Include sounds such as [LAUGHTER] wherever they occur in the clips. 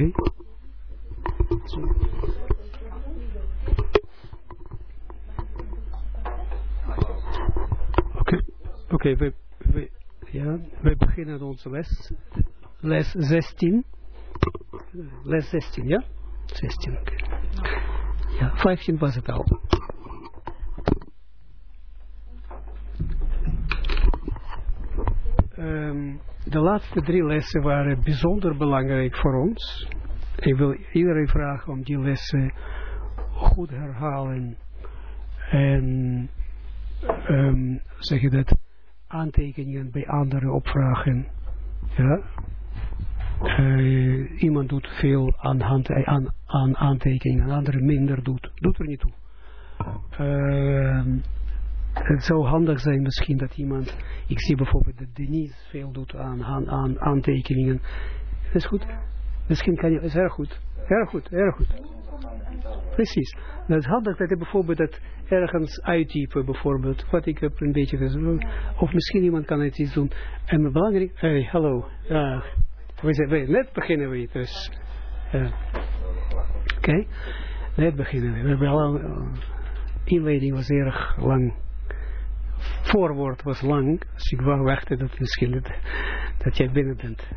Oké. Oké, oké, we, we, ja, we beginnen onze les. Les 16. Les 16, ja? 16, oké. Ja, 15 was het al. De laatste drie lessen waren bijzonder belangrijk voor ons. Ik wil iedereen vragen om die lessen goed herhalen en ehm, zeg je dat, aantekeningen bij anderen opvragen. Ja. Eh, iemand doet veel aan, eh, aan, aan aantekeningen, andere minder doet. Doet er niet toe. Ehm, het zou handig zijn misschien dat iemand, ik zie bijvoorbeeld dat Denise veel doet aan, aan, aan aantekeningen. Dat is goed. Misschien kan je, is erg goed. Erg goed, erg goed. Precies. Dat is handig dat je bijvoorbeeld dat ergens uittypen, bijvoorbeeld, wat ik heb een beetje gezegd. Of misschien iemand kan het iets doen. En belangrijk, hey, hallo. We zijn, we, net beginnen we, dus. Uh, Oké, net beginnen we. We hebben al, uh, inleiding was erg lang. Voorwoord was lang, dus ik wou wachten dat misschien dat, dat jij binnen bent.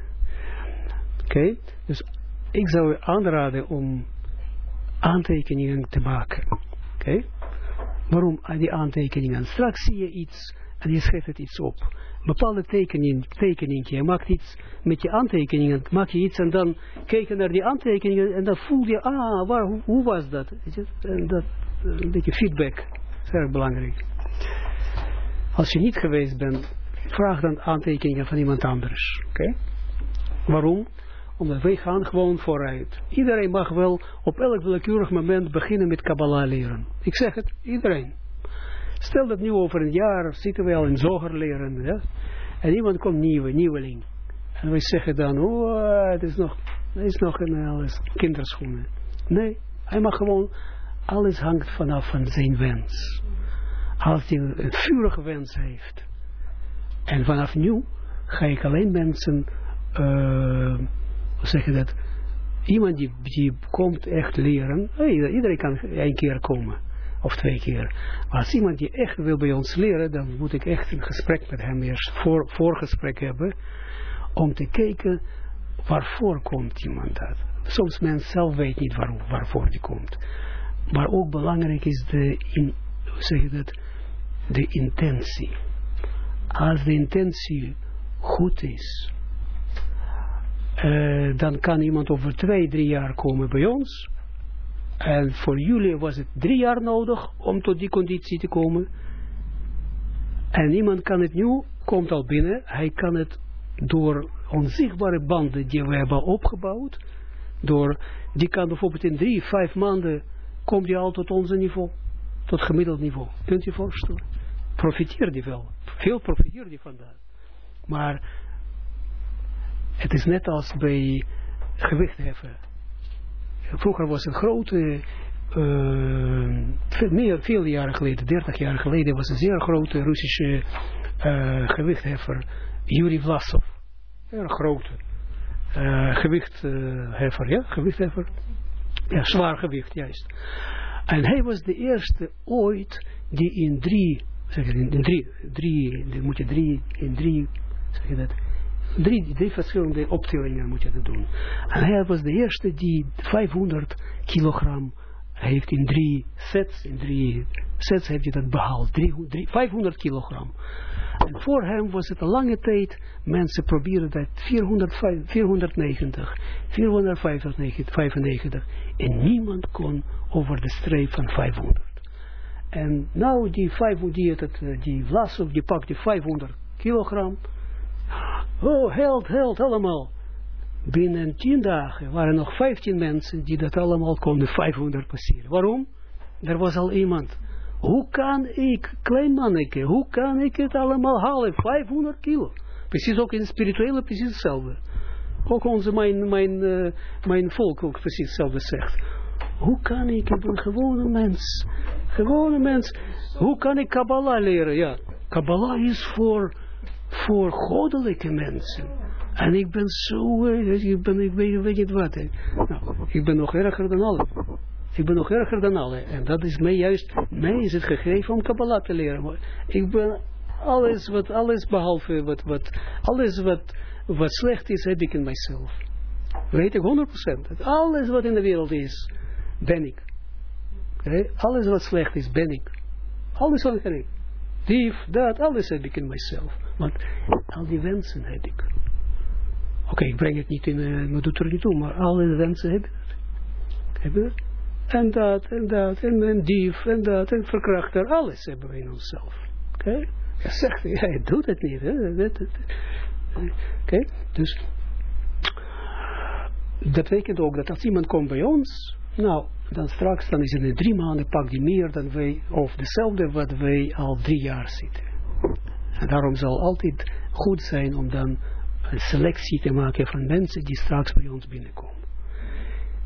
Oké, dus ik zou je aanraden om aantekeningen te maken. Oké? Waarom die aantekeningen? Straks zie je iets en je schrijft het iets op. Bepaalde tekening, tekening, je maakt iets met je aantekeningen, maak je iets en dan kijk je naar die aantekeningen en dan voel je, ah, waar, hoe, was dat? Dat? Een beetje feedback, is erg belangrijk. Als je niet geweest bent, vraag dan aantekeningen van iemand anders. Oké? Waarom? Omdat wij gaan gewoon vooruit. Iedereen mag wel op elk willekeurig moment beginnen met Kabbalah leren. Ik zeg het, iedereen. Stel dat nu over een jaar zitten we al in zoger leren. En iemand komt nieuwe, nieuweling. En wij zeggen dan, oh, het is nog, het is nog een alles kinderschoenen. Nee, hij mag gewoon, alles hangt vanaf van zijn wens. Als hij een vurige wens heeft. En vanaf nu ga ik alleen mensen... Uh, zeg dat, iemand die, die komt echt leren, iedereen kan één keer komen, of twee keer. Maar als iemand die echt wil bij ons leren, dan moet ik echt een gesprek met hem eerst, voor, voorgesprek hebben, om te kijken waarvoor komt iemand dat. Soms mensen zelf weet niet waar, waarvoor die komt. Maar ook belangrijk is de, in, zeg je dat, de intentie. Als de intentie goed is, uh, dan kan iemand over twee, drie jaar komen bij ons. En voor jullie was het drie jaar nodig om tot die conditie te komen. En iemand kan het nu, komt al binnen, hij kan het door onzichtbare banden die we hebben opgebouwd, door, die kan bijvoorbeeld in drie, vijf maanden, komt die al tot onze niveau, tot gemiddeld niveau. Kunt u voorstellen? Profiteer die wel. Veel profiteer die van dat. Maar het is net als bij gewichtheffen. Vroeger was het grote, uh, meer, veel jaren geleden, 30 jaar geleden, was een zeer grote Russische uh, gewichtheffer, Yuri Vlasov. Erg grote uh, gewichtheffer, ja, gewichtheffer. Ja, zwaar gewicht, juist. En hij was de eerste ooit die in drie, zeg je, in drie, drie, moet je drie, in drie, zeg je dat, Drie, drie verschillende optellingen moet je dat doen. En hij was de eerste die 500 kilogram heeft in drie sets, in drie sets heeft hij dat behaald. Drie, drie, 500 kilogram. En voor hem was het een lange tijd, mensen probeerden dat 400, 490, 495, en niemand kon over de streep van 500. En nou die 500, die, het, die Vlasov, die pakt die 500 kilogram, Oh, held, held, allemaal. Binnen tien dagen waren nog 15 mensen die dat allemaal konden 500 passeren. Waarom? Er was al iemand. Hoe kan ik, klein manneke, hoe kan ik het allemaal halen? 500 kilo. Precies ook in het spirituele, precies hetzelfde. Ook onze, mijn, mijn, uh, mijn volk ook precies hetzelfde zegt. Hoe kan ik, een gewone mens, gewone mens, hoe kan ik Kabbalah leren? Ja, Kabbalah is voor voor goddelijke mensen. En ik ben zo, uh, ik, ben, ik weet, niet wat. Nou, ik ben nog erger dan alle. Ik ben nog erger dan alle. En dat is mij juist, mij is het gegeven om Kabbalah te leren. Ik ben alles wat, alles behalve wat, wat, alles wat, wat slecht is, heb ik in mijzelf. Weet ik 100%. Alles wat in de wereld is, ben ik. Alles wat slecht is, ben ik. Alles wat ik. Dief, dat, alles heb ik in mijzelf. Want al die wensen heb ik. Oké, ik breng het niet in, uh, maar doet er niet toe, maar alle wensen heb ik. Heb je En dat, en dat, en een dief, en dat, en verkrachter, alles hebben we in onszelf. Oké? Okay? Ja, zegt [LAUGHS] hij doet het niet. Oké, dus dat betekent ook dat als iemand komt bij ons, nou, dan straks, dan is het in drie maanden, pak die meer dan wij, of dezelfde wat wij al drie jaar zitten. En daarom zal altijd goed zijn om dan een selectie te maken van mensen die straks bij ons binnenkomen.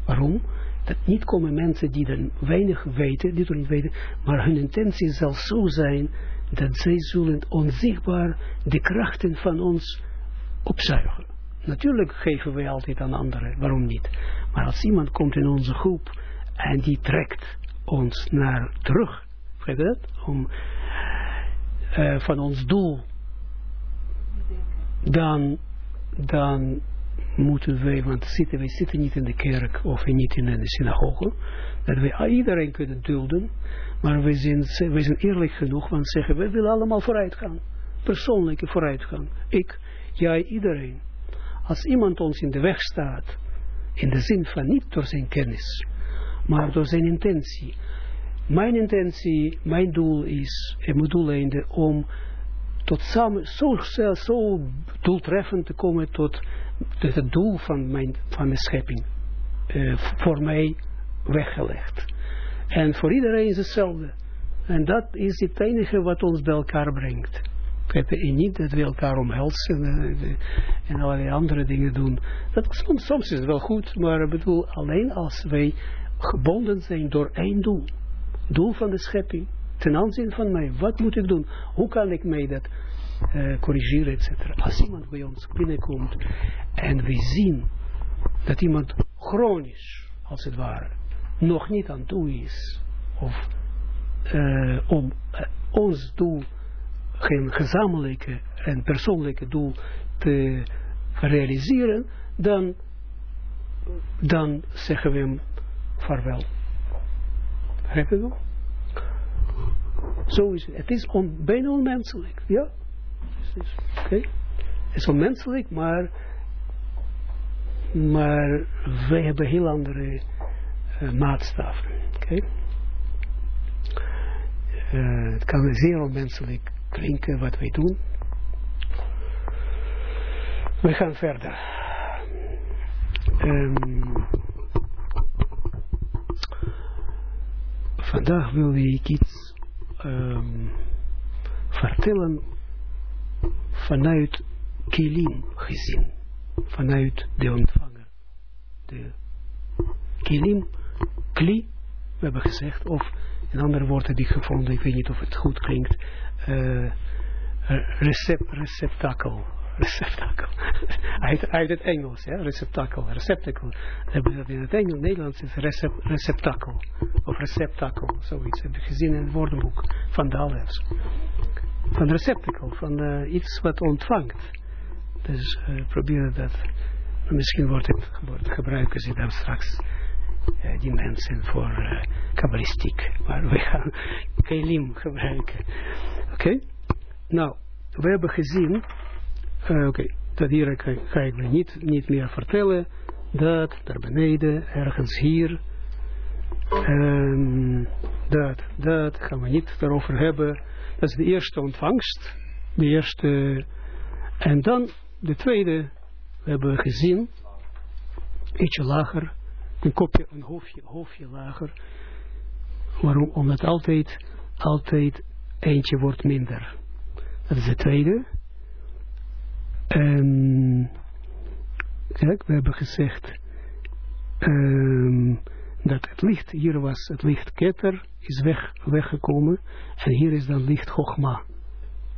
Waarom? Dat niet komen mensen die dan weinig weten, die niet weten, maar hun intentie zal zo zijn dat zij zullen onzichtbaar de krachten van ons opzuigen. Natuurlijk geven wij altijd aan anderen, waarom niet? Maar als iemand komt in onze groep en die trekt ons naar terug, weet dat? Om uh, van ons doel, dan, dan moeten wij, want zitten, wij zitten niet in de kerk of niet in de synagoge, dat wij iedereen kunnen dulden, maar wij zijn, wij zijn eerlijk genoeg, want zeggen, wij willen allemaal vooruit gaan. Persoonlijke vooruitgang. Ik, jij, iedereen. Als iemand ons in de weg staat, in de zin van niet door zijn kennis, maar door zijn intentie. Mijn intentie, mijn doel is, en mijn doeleinde, om tot samen, zo, zo doeltreffend te komen tot, het doel van mijn, van de schepping. Uh, voor mij weggelegd. En voor iedereen is hetzelfde. En dat is het enige wat ons bij elkaar brengt. En niet dat we elkaar omhelzen en, en allerlei andere dingen doen. Dat, soms, soms is het wel goed, maar ik bedoel, alleen als wij gebonden zijn door één doel. Doel van de schepping. Ten aanzien van mij. Wat moet ik doen? Hoe kan ik mij dat uh, corrigeren, et cetera. Als iemand bij ons binnenkomt en we zien dat iemand chronisch, als het ware, nog niet aan toe is, of uh, om ons doel, geen gezamenlijke en persoonlijke doel te realiseren, dan, dan zeggen we hem vaarwel. Heb je? Zo is het. Het is on, bijna onmenselijk. Ja? Oké? Het is onmenselijk, maar, maar wij hebben heel andere uh, maatstaven. Oké? Uh, het kan zeer onmenselijk wat wij doen. We gaan verder. Um, vandaag wil ik iets um, vertellen vanuit kilim gezien. Vanuit de ontvanger. De kli, we hebben gezegd, of in andere woorden die gevonden, ik weet niet of het goed klinkt, uh, recept, receptakel [LAUGHS] receptakel. uit, uit het Engels, ja, receptakel, dat in het Engels, Nederlands is recept, receptakel. Of receptakel, zoiets. Heb je gezien in het woordenboek van Dalers. Van receptacle, van uh, iets wat ontvangt. Dus uh, probeer dat. Misschien wordt het, wordt, gebruiken ze dan straks uh, die mensen voor uh, kabbalistiek. Maar we gaan kelim gebruiken. Oké? Nou, we hebben gezien uh, Oké, dat hier ga, ga ik niet, niet meer vertellen. Dat, daar beneden, ergens hier. Um, dat, dat, gaan we niet erover hebben. Dat is de eerste ontvangst. De eerste. En dan de tweede, we hebben gezien. Ietsje lager. Een kopje, een hoofdje, lager. Waarom? Omdat altijd, altijd eentje wordt minder. Dat is de tweede. En kijk, we hebben gezegd um, dat het licht, hier was het licht Keter, is weg, weggekomen. En hier is dan licht Chogma.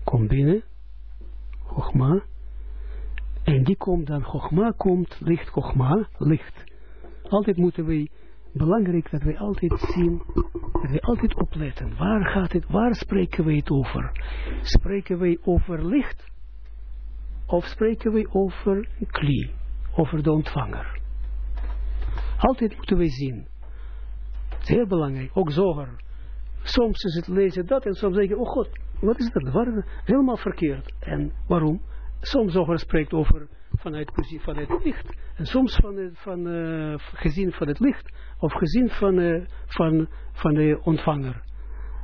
Kom binnen. Chogma. En die komt dan, Chogma komt, licht Chogma, licht. Altijd moeten we, belangrijk dat wij altijd zien, dat wij altijd opletten. Waar gaat het, waar spreken wij het over? Spreken wij over licht? Of spreken wij over kli, over de ontvanger? Altijd moeten wij zien. Het is heel belangrijk, ook zoger. Soms is het lezen dat en soms zeggen, oh god, wat is dat? Helemaal verkeerd. En waarom? Soms zoger spreekt over vanuit, vanuit het licht. En soms van, van, uh, gezien van het licht. Of gezien van, uh, van, van de ontvanger.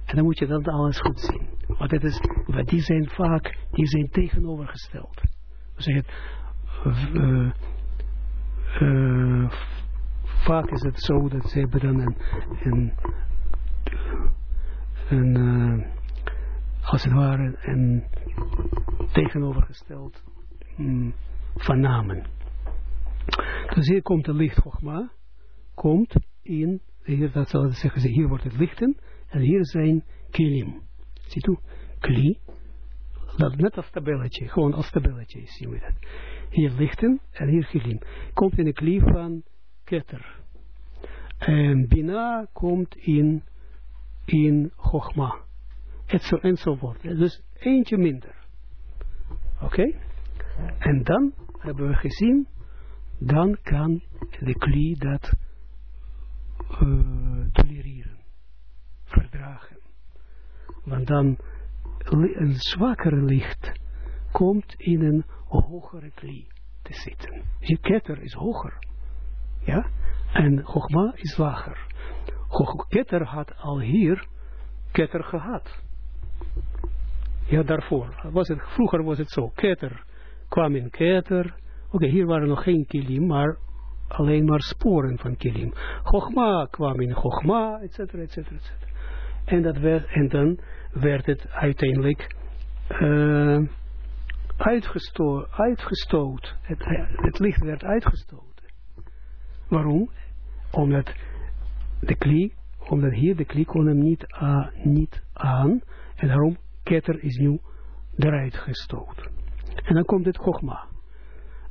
En dan moet je dat alles goed zien. Want het is, die zijn vaak, die zijn tegenovergesteld. We zeggen, vaak is het zo dat ze hebben dan een, een, een als het ware, een tegenovergesteld um, van namen. Dus hier komt de licht Chogma, komt in, hier, dat zal zeggen ze, hier wordt het lichten, en hier zijn kilim. Ziet u, kli, dat net als tabelletje, gewoon als tabelletje zien we dat. Hier lichten en hier kilim. Komt in de kli van ketter. En Bina komt in, in Chogma. Enzovoort. Dus eentje minder. Oké? En dan hebben we gezien, dan kan de kli dat uh, tolereren, verdragen. Want dan een zwakkere licht komt in een hogere kli te zitten. Je ketter is hoger. Ja? En Chogma is lager. Ketter had al hier ketter gehad. Ja, daarvoor. Was het, vroeger was het zo. Ketter kwam in ketter. Oké, hier waren nog geen kilim, maar alleen maar sporen van kilim. Chogma kwam in Chogma, et cetera, et. En, dat werd, en dan werd het uiteindelijk uh, uitgesto uitgestoot. Het, het licht werd uitgestoten. Waarom? Omdat de klie, omdat hier de klie kon hem niet, niet aan. En daarom, ketter is nu eruit gestoten. En dan komt het Chogma.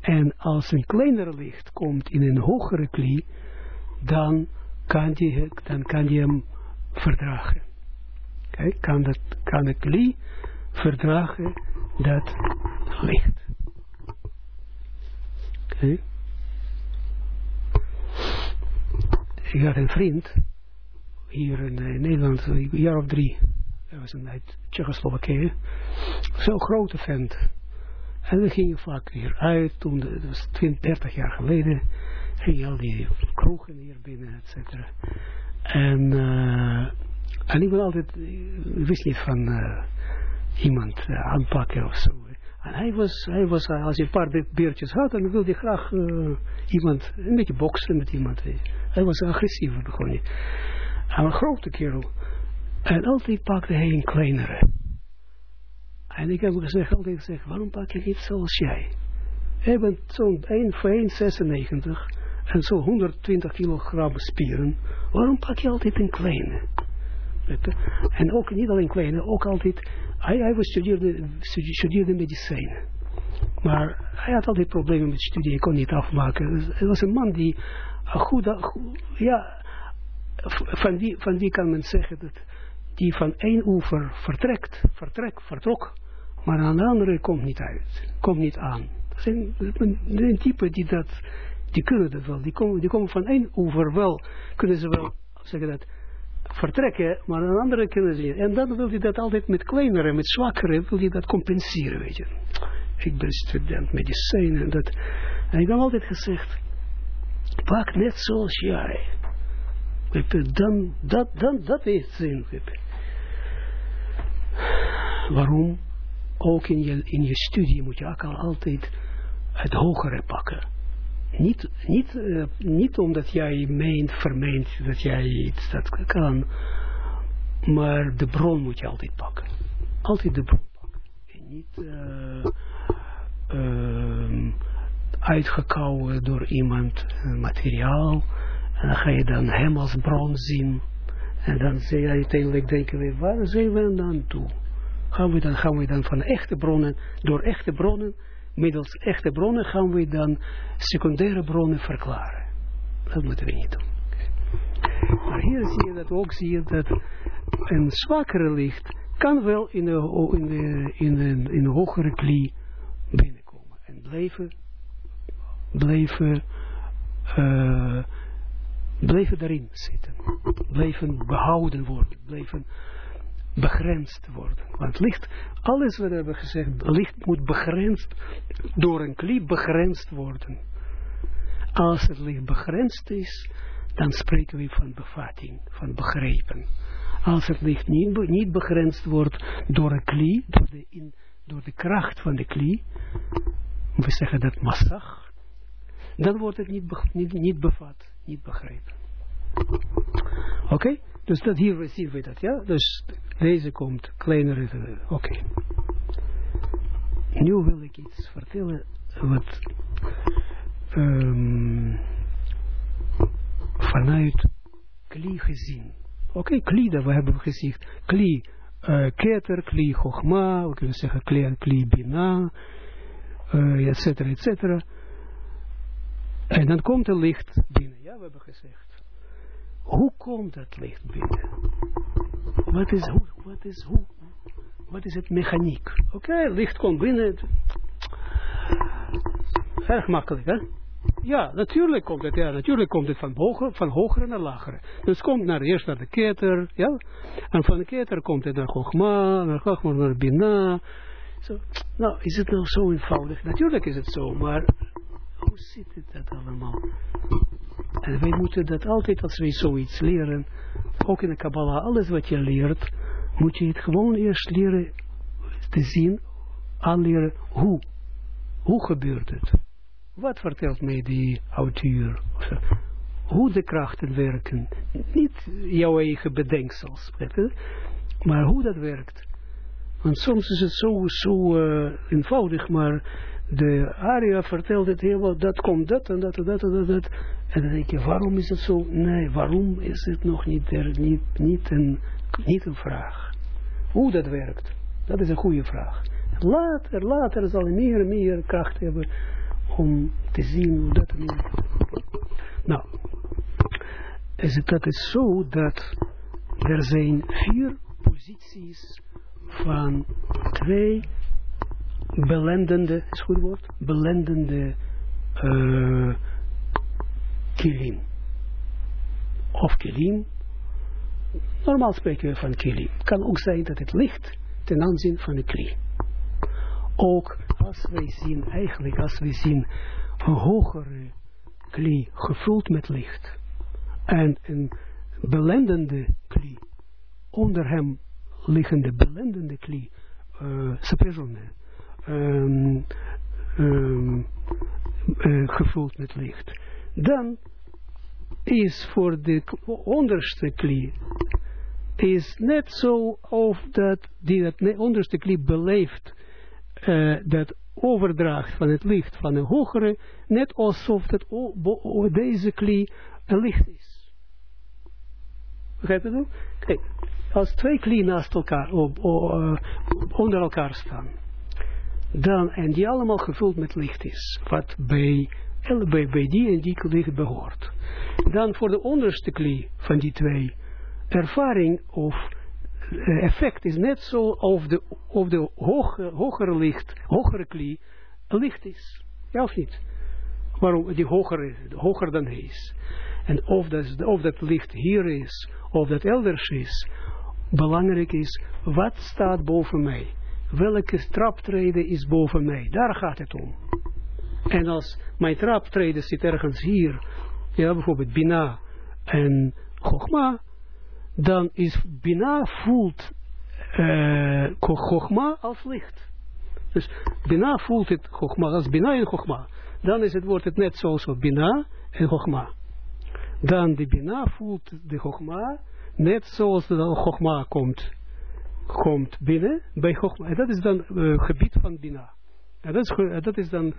En als een kleiner licht komt in een hogere klie, dan kan die, dan kan hem verdragen. Kijk, kan, dat, kan de klie verdragen dat licht. Ik had een vriend, hier in, in Nederland, een jaar of drie, hij was uit Tsjechoslowakije, zo'n grote vent. En we gingen vaak hier uit, toen, dat was 20, 30 jaar geleden, gingen al die kroegen hier binnen, et cetera. En, uh, en ik wil altijd, ik wist niet van uh, iemand uh, aanpakken of zo. En hij was, hij was, als hij een paar beertjes had, dan wilde hij graag iemand, een beetje boksen met iemand. Hij was agressief, begon hij. Hij was een grote kerel. En altijd pakte hij een kleinere. En ik heb gezegd, altijd gezegd, waarom pak je niet zoals jij? Hij bent zo'n 1 voor 1,96 en zo'n 120 kilogram spieren. Waarom pak je altijd een kleine? En ook niet alleen kleine, ook altijd, hij, hij studeerde, studeerde medicijn. Maar hij had altijd problemen met studie, hij kon niet afmaken. Hij was een man die goed, ja, van wie, van wie kan men zeggen dat die van één oever vertrekt, vertrek, vertrok, maar aan de andere komt niet uit, komt niet aan. Dat zijn een type die dat, die kunnen dat wel, die komen, die komen van één oever wel, kunnen ze wel, zeggen dat, vertrekken, maar aan de andere kunnen ze niet. En dan wil je dat altijd met kleinere, met zwakkere, wil je dat compenseren, weet je. Ik ben student medicijn en dat, en ik heb altijd gezegd, pak net zoals jij. Dan, dat, dan, dat heeft zin. Waarom? Ook in je, in je studie moet je ook al altijd het hogere pakken. Niet, niet, uh, niet omdat jij meent, vermeent dat jij iets dat kan, maar de bron moet je altijd pakken. Altijd de bron pakken. En niet uh, uh, uitgekouwen door iemand materiaal. En dan ga je dan hem als bron zien. En dan zeg je uiteindelijk denken we, waar zijn we dan toe? Gaan we dan, gaan we dan van echte bronnen, door echte bronnen, middels echte bronnen gaan we dan secundaire bronnen verklaren. Dat moeten we niet doen. Maar hier zie je dat ook, zie je dat een zwakkere licht kan wel in de, in in in hogere klie binnenkomen. En blijven, blijven, uh, blijven daarin zitten. Blijven behouden worden. Blijven begrensd worden. Want licht, alles wat we hebben gezegd, licht moet begrensd, door een klie begrensd worden. Als het licht begrensd is, dan spreken we van bevatting, van begrepen. Als het licht niet, niet begrensd wordt door een klie, door de, in, door de kracht van de klie, we zeggen dat massag, dan wordt het niet, niet, niet bevat, niet begrepen. Oké? Dus dat hier zien we dat, ja? Dus deze komt kleinere, oké. Nu wil ik iets vertellen wat um, vanuit kli gezien. Oké, okay, kli, dat we hebben gezegd. Kli uh, keter, kli chogma, we kunnen zeggen kli, kli bina, uh, et cetera, et cetera. En dan komt het licht binnen, ja, we hebben gezegd. Hoe komt het licht binnen? Wat is, hoe, wat is, hoe, wat is het mechaniek? Oké, okay, licht komt binnen. Erg makkelijk, hè? Ja, natuurlijk komt het, ja, natuurlijk komt het van, hoger, van hogere naar lagere. Dus komt naar, eerst naar de keter, ja, en van de keter komt het naar Chogma, naar Chogma, naar Bina. Nou, is het nou zo eenvoudig? Natuurlijk is het zo, maar hoe zit het dat allemaal? En wij moeten dat altijd, als wij zoiets leren, ook in de Kabbalah, alles wat je leert, moet je het gewoon eerst leren te zien, aanleren hoe. Hoe gebeurt het? Wat vertelt mij die auteur? Hoe de krachten werken. Niet jouw eigen bedenksels. Maar hoe dat werkt. Want soms is het zo, zo uh, eenvoudig, maar de aria vertelt het helemaal, dat komt dat en dat en dat en dat. En, en dan denk je, waarom is het zo? Nee, waarom is het nog niet, niet, niet, een, niet een vraag? Hoe dat werkt, dat is een goede vraag. Later, later zal hij meer en meer kracht hebben om te zien hoe dat nu... Nou, is het, dat is zo dat er zijn vier posities van twee belendende, is goed woord, belendende uh. Of kilim. Normaal spreken we van kilim. Het kan ook zijn dat het licht ten aanzien van de kli. Ook als wij zien, eigenlijk als wij zien een hogere kli gevuld met licht en een belendende kli, onder hem liggende belendende kli, uh, um, gevuld met licht. Dan is voor de onderste kli is net zo of dat die dat onderste kli beleeft uh, dat overdracht van het licht van een hogere, net alsof dat deze kli een licht is. Begrijp je dat? Kijk, als twee kli naast elkaar, op, op, uh, onder elkaar staan, dan, en die allemaal gevuld met licht is, wat bij, bij, bij die en die licht behoort. Dan voor de onderste kli van die twee, ervaring of uh, effect is net zo of de, of de hoge, hogere licht, hogere kli, licht is. Ja of niet? Waarom die hogere, hoger dan hij is. En of dat, of dat licht hier is, of dat elders is, belangrijk is, wat staat boven mij? Welke traptreden is boven mij. Daar gaat het om. En als mijn traptreden zit ergens hier, ja, bijvoorbeeld Bina en Chogma, dan is Bina voelt uh, als licht. Dus Bina voelt het Chogma als Bina en Chogma. Dan is het, wordt het net zoals Bina en Chogma. Dan de Bina voelt de Chogma net zoals de Chogma komt komt binnen bij Chogma. En dat is dan uh, gebied van Bina. En dat is, dat is dan,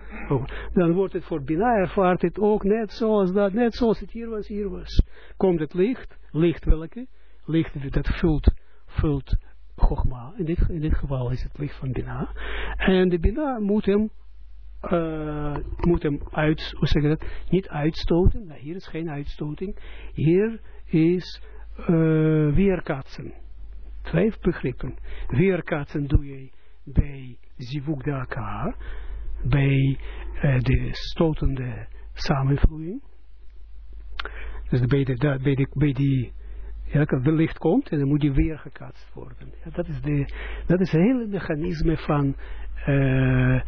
dan wordt het voor Bina ervaart het ook net zoals dat, net zoals het hier was, hier was. Komt het licht, licht welke? Licht dat vult, vult Chogma. In dit, in dit geval is het licht van Bina. En de Bina moet hem uh, moet hem uit, hoe zeg dat, niet uitstoten. Nou, hier is geen uitstoting. Hier is uh, weerkaatsen. Twee begrippen. Weerkaatsen doe je bij zivuk de bij uh, de stotende samenvloeiing. Dus bij, de, bij, de, bij die ja, de licht komt en dan moet die weer gekatst worden. Ja, dat is de, dat is het hele mechanisme van, uh,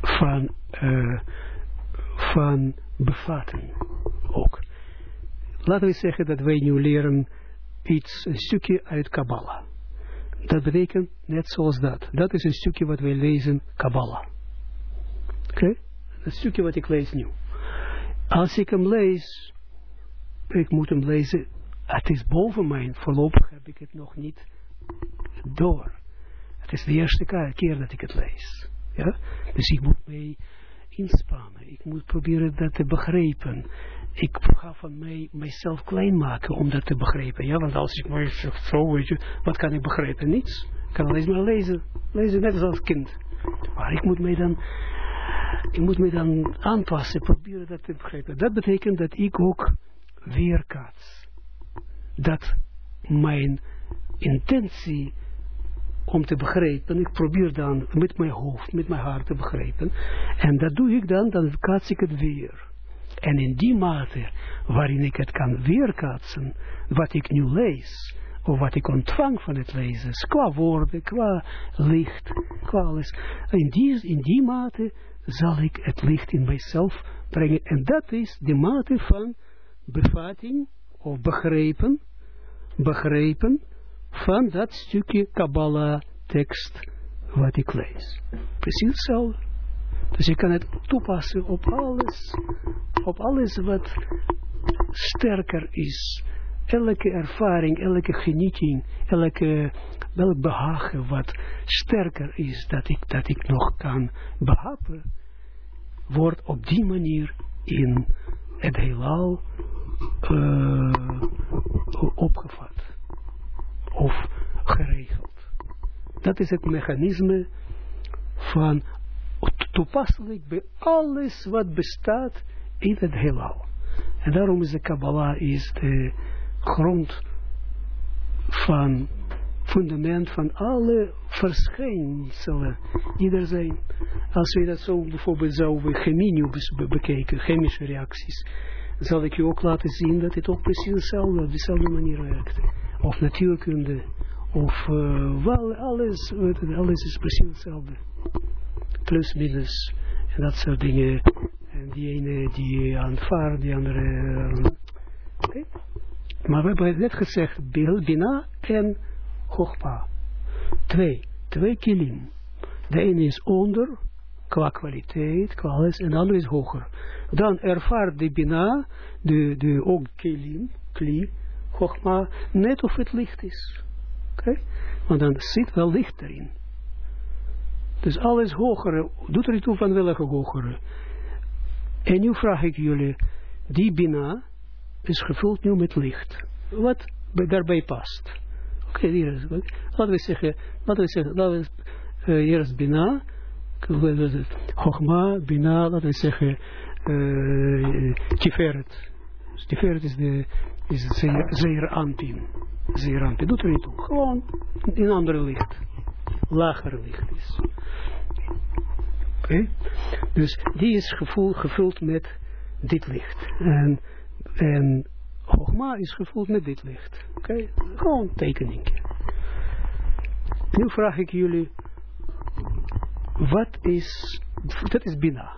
van, uh, van bevatten ook. Laten we zeggen dat wij nu leren iets, een stukje uit Kabbalah. Dat betekent net zoals dat. Dat is een stukje wat wij lezen, Kabbalah. Oké? Het stukje wat ik lees nu. Als ik hem lees, ik moet hem lezen het is boven mij. Voorlopig heb ik het nog niet door. Het is de eerste keer dat ik het lees. Ja? Dus ik moet mee inspannen. Ik moet proberen dat te begrijpen. Ik ga van mij mijzelf klein maken om dat te begrijpen. Ja, want als ik maar zo, weet je, wat kan ik begrijpen? Niets. Ik kan alleen maar lezen. Lezen net als kind. Maar ik moet mij dan, ik moet mij dan aanpassen, proberen dat te begrijpen. Dat betekent dat ik ook weerkaats dat mijn intentie om te begrijpen, ik probeer dan met mijn hoofd, met mijn hart te begrijpen, en dat doe ik dan, dan kaats ik het weer. En in die mate waarin ik het kan weerkaatsen, wat ik nu lees, of wat ik ontvang van het lezen, qua woorden, qua licht, qua alles, in die, in die mate zal ik het licht in mijzelf brengen. En dat is de mate van bevatting of begrepen, begrepen van dat stukje Kabbalah tekst wat ik lees. Precies hetzelfde. Dus je kan het toepassen op alles, op alles wat sterker is. Elke ervaring, elke genieting, elke, welk behagen wat sterker is, dat ik, dat ik nog kan behappen, wordt op die manier in het heelal uh, opgevat of geregeld. Dat is het mechanisme van toepasselijk bij alles wat bestaat in het heelal. En daarom is de Kabbalah is de grond van fundament van alle verschijnselen die er. Als we dat zo bijvoorbeeld zouden chemie bekeken, chemische reacties, zal ik je ook laten zien dat het ook precies hetzelfde, op dezelfde manier werkt. Of natuurkunde, of uh, wel, alles, alles is precies hetzelfde. Plus, minus, en dat soort dingen. En die ene die aanvaardt, die andere... Okay. Maar we hebben net gezegd, Bina en Chogpa. Twee, twee kilim. De ene is onder, qua kwaliteit, qua alles, en de andere is hoger. Dan ervaart de Bina, de, de ook kelim, kli, Chogma, net of het licht is. Oké? Want dan zit wel licht erin. Dus alles hogere, doet er toe van welke hogere. En nu vraag ik jullie, die Bina is gevuld nu met licht. Wat daarbij past. Oké, okay, hier is het. Laten we zeggen, laten we zeggen, laten we, uh, hier is Bina, Chogma, Bina, laten we zeggen, uh, Tiferet. Dus Tiferet is, de, is zeer, zeer. Zeer anpin. Doet er niet toe. Gewoon in andere licht. Lager licht is. Oké. Okay. Dus die is gevoel, gevuld met dit licht. En, en Hoogma is gevuld met dit licht. Oké. Okay. Gewoon tekening. Nu vraag ik jullie. Wat is. Dat is Bina.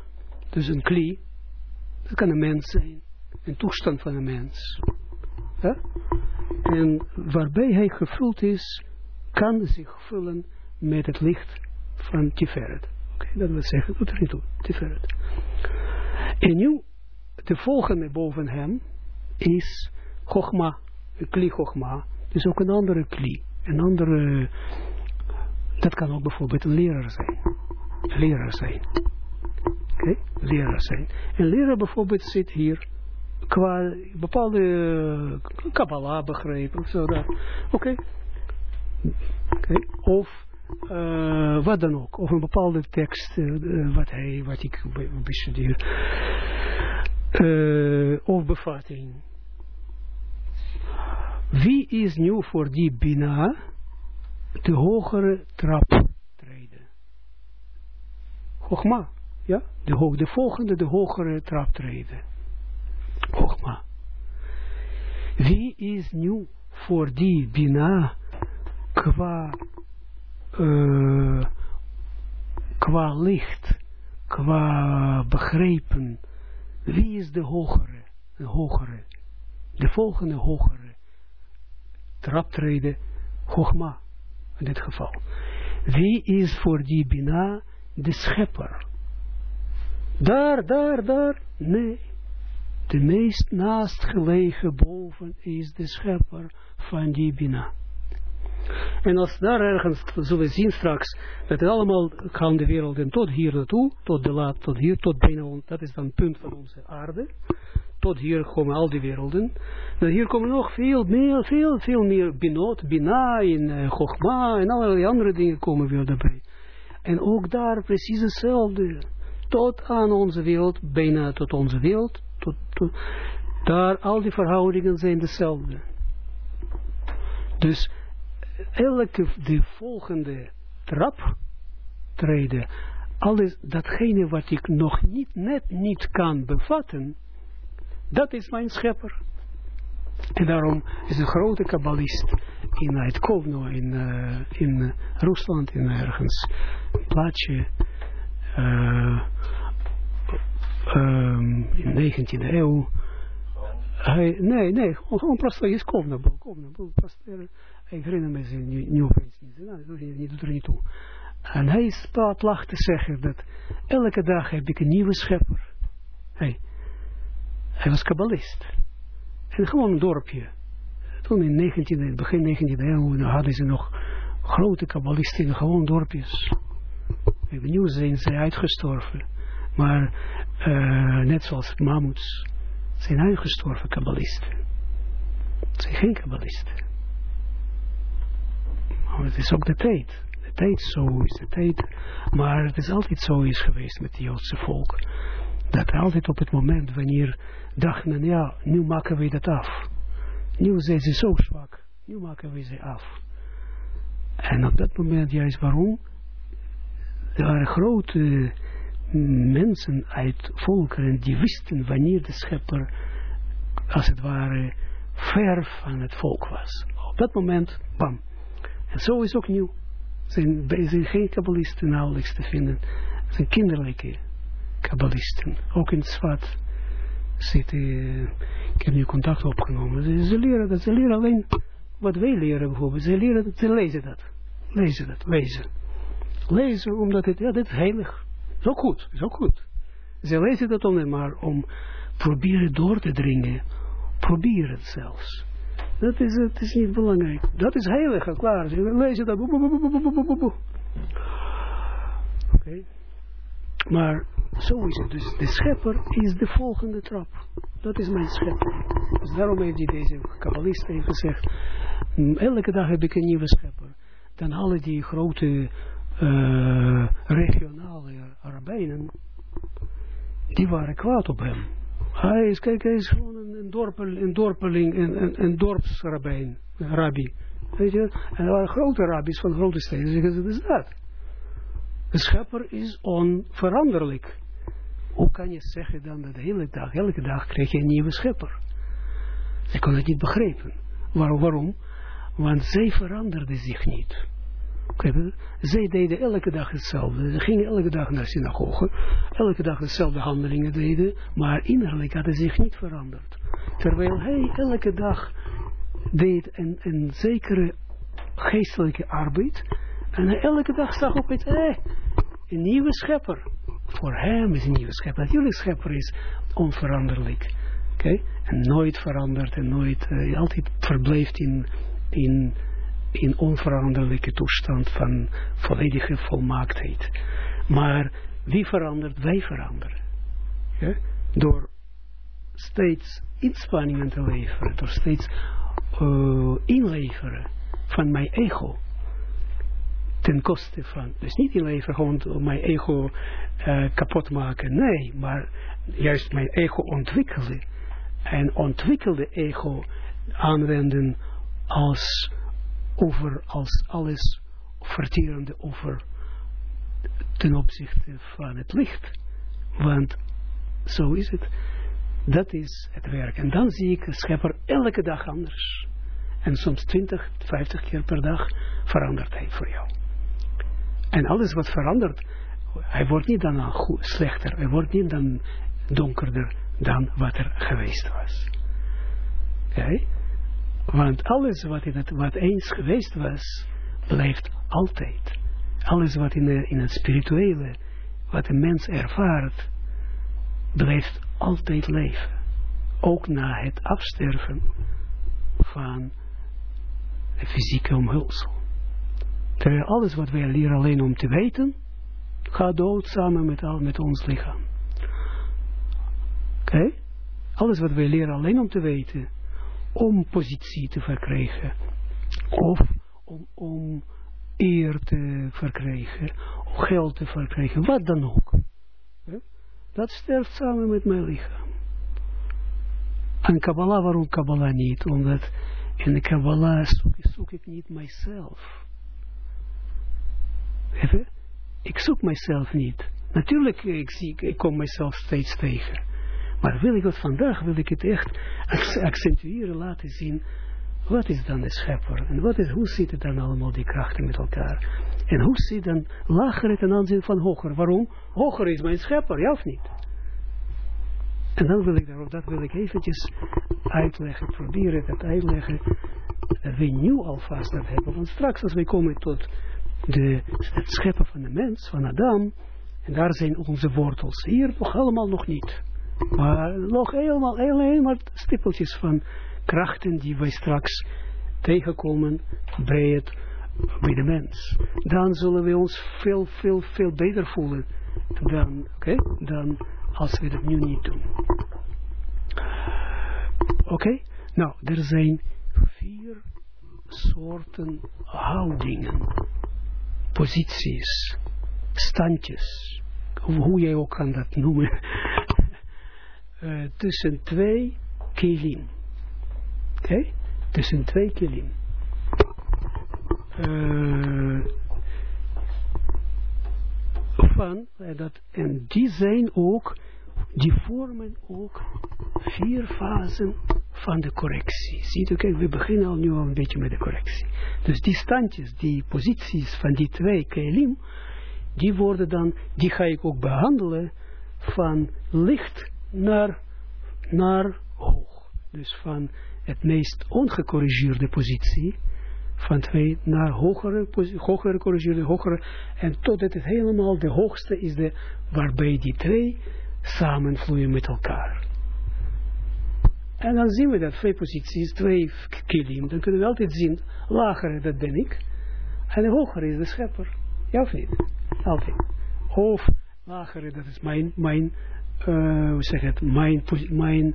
Dus een kli het kan een mens zijn. Een toestand van een mens. Ja? En waarbij hij gevuld is, kan zich vullen met het licht van Tiferet. Oké, dat wil zeggen, doet er niet toe, Tiferet. En nu, de volgende boven hem is Chogma, kli Chogma. Dus ook een andere kli. Een andere, dat kan ook bijvoorbeeld een leraar zijn. Een leraar zijn okay? leraar zijn. En leraar bijvoorbeeld zit hier qua bepaalde uh, Kabbalah begrepen of zo. Oké. Of uh, wat dan ook, of een bepaalde tekst, uh, wat hij, wat ik bestudeer, of bevatting. Wie is nu voor die bina de hogere trap treden? Ja, de, ho de volgende, de hogere trap treden. Wie is nu voor die bina qua qua licht, qua begrepen, wie is de hogere, de hogere, de volgende hogere traptreden, Chogma in dit geval. Wie is voor die Bina de schepper? Daar, daar, daar, nee. De meest naastgelegen boven is de schepper van die Bina. En als daar ergens, zullen we zien straks, dat het allemaal gaan de werelden tot hier naartoe, tot de laat, tot hier, tot bijna, dat is dan het punt van onze aarde. Tot hier komen al die werelden. Dan hier komen nog veel meer, veel, veel meer binot, bina en uh, chogma en allerlei andere dingen komen weer daarbij. En ook daar precies hetzelfde. Tot aan onze wereld, bijna tot onze wereld, tot, tot, daar al die verhoudingen zijn dezelfde. Dus elke de volgende trap treden, alles datgene wat ik nog niet, net niet kan bevatten, dat is mijn schepper. En daarom is een grote kabbalist in het Kovno, in, uh, in Rusland, in ergens een plaatsje, uh, um, in de 19e eeuw. Hij, nee, nee, Prosper is Kovno, Kovno, ik herinner me ze nu, opeens niet, nou, dat doet er niet toe. En hij staat lach te zeggen dat elke dag heb ik een nieuwe schepper. Hey, hij was kabbalist. En gewoon een dorpje. Toen in 19, begin 19e eeuw hadden ze nog grote kabbalisten in gewoon dorpjes. Nu zijn ze uitgestorven. Maar uh, net zoals mammoets zijn uitgestorven kabbalisten. Het zijn geen kabbalisten. Het is ook de tijd. De tijd zo is de tijd. Maar het is altijd zo is geweest met het Joodse volk. Dat altijd op het moment wanneer dacht men, ja, nu maken we dat af. Nu zijn ze zo zwak. Nu maken we ze af. En op dat moment, juist waarom? Er waren grote mensen uit volkeren die wisten wanneer de schepper, als het ware, ver van het volk was. Op dat moment, bam. Zo is ook nieuw. Zijn, zijn geen kabbalisten nauwelijks te vinden. Zijn kinderlijke kabbalisten. Ook in het zwart zitten, ik heb nu contact opgenomen. Ze, leren dat, ze leren alleen wat wij leren bijvoorbeeld. Ze leren dat, ze lezen dat. Lezen dat, lezen. Lezen omdat het, ja, dat is heilig. Ook goed, is goed. Ze lezen dat alleen maar om proberen door te dringen. Probeer het zelfs. Dat is, het is niet belangrijk. Dat is heilig, klaar. Lezen dat. Oké. Maar zo is het. Dus de schepper is de volgende trap. Dat is mijn schepper. Dus daarom heeft hij deze kabbalist gezegd. Elke dag heb ik een nieuwe schepper. Dan alle die grote uh, regionale rabbijnen, die waren kwaad op hem. Hij is, kijk, hij is gewoon een, dorpel, een dorpeling, een, een, een dorpsrabbijn, een rabbi. Weet je, en er waren grote rabbis van grote steden. Zeggen ze, is dat. De schepper is onveranderlijk. Hoe kan je zeggen dan dat de hele dag, elke dag krijg je een nieuwe schepper? Ze kon het niet begrijpen. Waarom? Waarom? Want zij veranderden zich niet. Zij deden elke dag hetzelfde. Ze gingen elke dag naar synagoge. Elke dag dezelfde handelingen deden. Maar innerlijk hadden zich niet veranderd. Terwijl hij elke dag deed een, een zekere geestelijke arbeid. En hij elke dag zag op het, eh, een nieuwe schepper. Voor hem is een nieuwe schepper. Natuurlijk schepper is onveranderlijk. Oké? En nooit veranderd en nooit, uh, altijd verbleeft in, in, in onveranderlijke toestand van volledige volmaaktheid. Maar wie verandert? Wij veranderen. Ja? Door steeds inspanningen te leveren, door steeds uh, inleveren van mijn ego ten koste van, dus niet in leven gewoon mijn ego uh, kapot maken, nee, maar juist mijn ego ontwikkelen en ontwikkelde ego aanwenden als over, als alles verterende over ten opzichte van het licht. Want zo is het. Dat is het werk. En dan zie ik de schepper elke dag anders. En soms 20, 50 keer per dag verandert hij voor jou. En alles wat verandert, hij wordt niet dan slechter. Hij wordt niet dan donkerder dan wat er geweest was. Oké? Want alles wat, in het, wat eens geweest was, blijft altijd. Alles wat in, in het spirituele, wat een mens ervaart, blijft altijd leven. Ook na het afsterven van de fysieke omhulsel. Terwijl alles wat wij leren alleen om te weten, gaat dood samen met, al, met ons lichaam. Oké? Alles wat wij leren alleen om te weten, om positie te verkrijgen, of om, om eer te verkrijgen, of geld te verkrijgen, wat dan ook. Dat sterft samen met mijn lichaam. En Kabbalah, waarom Kabbalah niet? Omdat in de Kabbalah zoek, ik niet mijzelf. Ik zoek mijzelf niet. Natuurlijk, ik, zie, ik kom mijzelf steeds tegen. Maar wil ik het vandaag, wil ik het echt accentueren, laten zien. Wat is dan de schepper? En wat is, hoe zitten dan allemaal die krachten met elkaar? En hoe zit dan lager ten aanzien van hoger? Waarom? Hoger is mijn schepper, ja of niet? En dan wil ik daarop, dat wil ik eventjes uitleggen, proberen het uitleggen. Dat we nu alvast dat hebben. Want straks als wij komen tot de, het scheppen van de mens, van Adam, en daar zijn onze wortels. Hier nog allemaal nog niet. Maar nog helemaal, maar stippeltjes van krachten die wij straks tegenkomen bij, het, bij de mens. Dan zullen we ons veel, veel, veel beter voelen dan, oké, dan als we dat nu niet doen. Oké, nou, er zijn vier soorten houdingen, posities, standjes, hoe jij ook kan dat noemen, uh, tussen twee kilim. Oké? Tussen twee kilim. Uh, van, uh, dat, en die zijn ook, die vormen ook vier fasen van de correctie. Ziet u, kijk, we beginnen al nu al een beetje met de correctie. Dus die standjes, die posities van die twee kelim, die worden dan, die ga ik ook behandelen van licht naar, naar hoog. Dus van het meest ongecorrigeerde positie, van twee naar hogere, hogere corrigeerde, hogere, en totdat het helemaal de hoogste is, de, waarbij die twee samenvloeien met elkaar. En dan zien we dat twee posities, twee kilim, dan kunnen we altijd zien, lagere, dat ben ik, en de hogere is de schepper. Ja of niet? Altijd. Of lagere, dat is mijn, mijn uh, hoe zeg het, mijn, mijn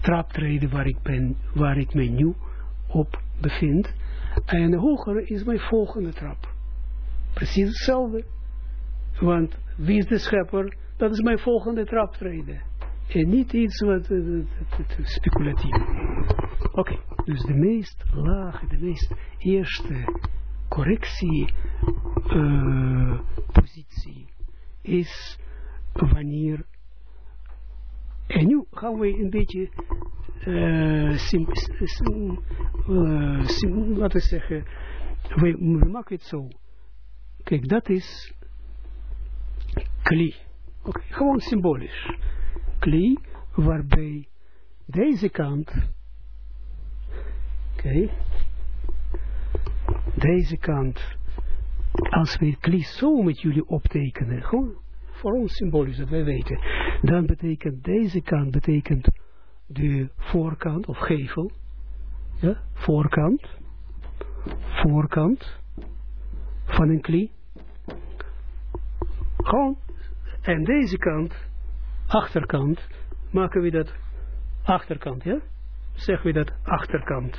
traptreden waar ik ben, waar ik mij nu op bevind. En de hogere is mijn volgende trap. Precies hetzelfde. Want wie is de schepper? Dat is mijn volgende traptreden. En niet iets wat uh, speculatief. Oké, dus de meest lage, de meest eerste correctie uh, positie is wanneer en nu gaan we een beetje, uh, sim, sim, uh, sim, laten we zeggen, we, maken het zo. Kijk, dat is kli. Okay, gewoon symbolisch. Kli, waarbij deze kant, oké, deze kant, als we kli zo met jullie optekenen, gewoon voor ons symbolisch, dat wij weten. Dan betekent deze kant, betekent de voorkant of gevel. Ja, voorkant. Voorkant van een klie. Gewoon. En deze kant, achterkant, maken we dat achterkant, ja? Zeggen we dat achterkant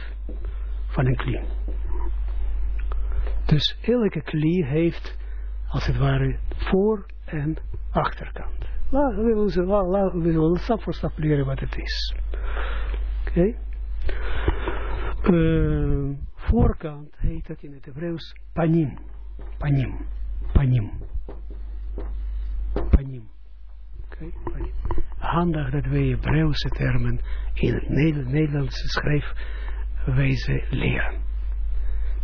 van een klie. Dus elke klier heeft, als het ware, voor- en achterkant. Laten we willen stap voor stap leren wat het is. Oké. Uh, voorkant heet dat in het Hebreeuws panim. Panim. Panim. Panim. Oké, panim. Handig dat wij Hebreeuwse termen in het Nederlandse schrijfwijze leren.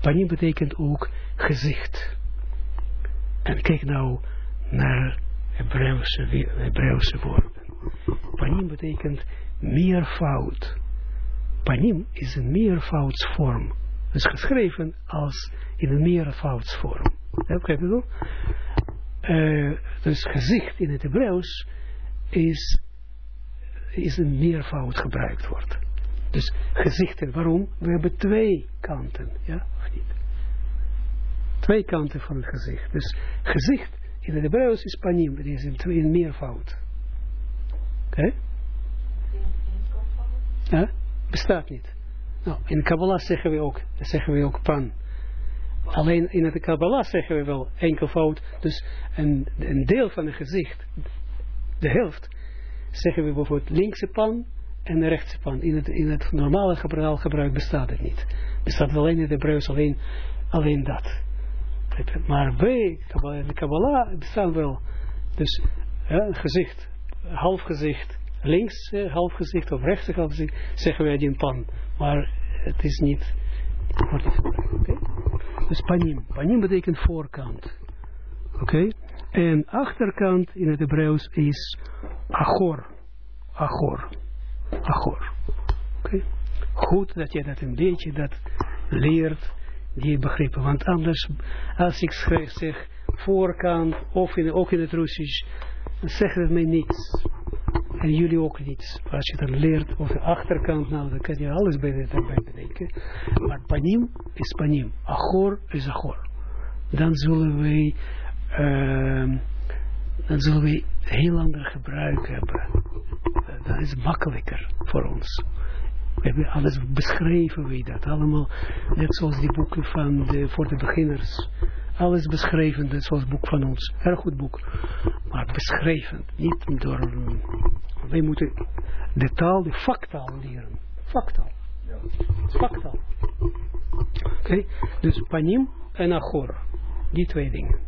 Panim betekent ook gezicht. En kijk nou naar Hebreeuwse, Hebreeuwse woorden. Panim betekent meervoud. Panim is een meervoudsvorm. is geschreven als in een meervoudsvorm. Wel? Uh, dus gezicht in het Hebreeuws is, is een meervoud gebruikt wordt. Dus gezichten, waarom? We hebben twee kanten, ja, of niet? Twee kanten van het gezicht. Dus gezicht in het is panim, dat is in, meervoud. Oké? Bestaat niet. Nou, in Kabbalah zeggen we ook, zeggen we ook pan. Alleen in het Kabbalah zeggen we wel enkelvoud. Dus een, een deel van het gezicht, de helft, zeggen we bijvoorbeeld linkse pan en de rechtse pan. In het, in het normale gebruik, gebruik bestaat het niet. Bestaat alleen in de Hebreeuws alleen, alleen dat. Maar bij de Kabbalah bestaan wel. Dus ja, gezicht, half gezicht, links half gezicht of rechts half gezicht, zeggen wij die pan. Maar het is niet, niet Okay? Dus panim. Panim betekent voorkant. Oké? En achterkant in het Hebreeuws is achor. Achor. Achor. Oké? Goed dat je dat een beetje dat leert die begrippen. Want anders, als ik schrijf, zeg voorkant, of in, ook in het Russisch, dan zegt het mij niets. En jullie ook niets. Als je dan leert over de achterkant, nou, dan kan je alles bij daarbij bedenken. Maar panim is panim. Achor is achor. Dan zullen wij, uh, dan zullen wij heel ander gebruik hebben. Dat is makkelijker voor ons. We hebben alles beschreven, weet dat. Allemaal, net zoals die boeken van de, voor de beginners. Alles beschreven, net zoals het boek van ons. Erg goed boek. Maar beschreven. Niet door... Wij moeten de taal, de factaal leren. Factaal. Factaal. Oké. Dus panim en achor. Die twee dingen.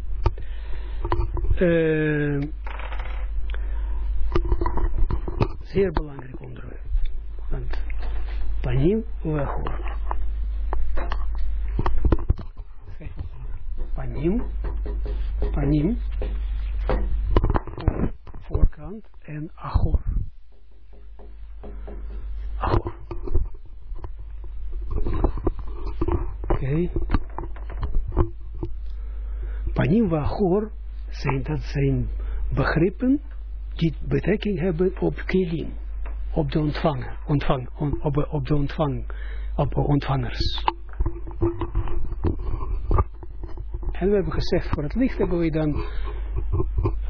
Uh, zeer belangrijk onderwerp. Want Panim Uachor. Panim, Panim, voorkant en Achor. Achor. Oké. Okay. Panim Wachor zijn dat zijn begrippen die betrekking hebben op Kelim op de ontvanger, ontvang, on, op, de ontvang, op ontvangers. En we hebben gezegd, voor het licht hebben we dan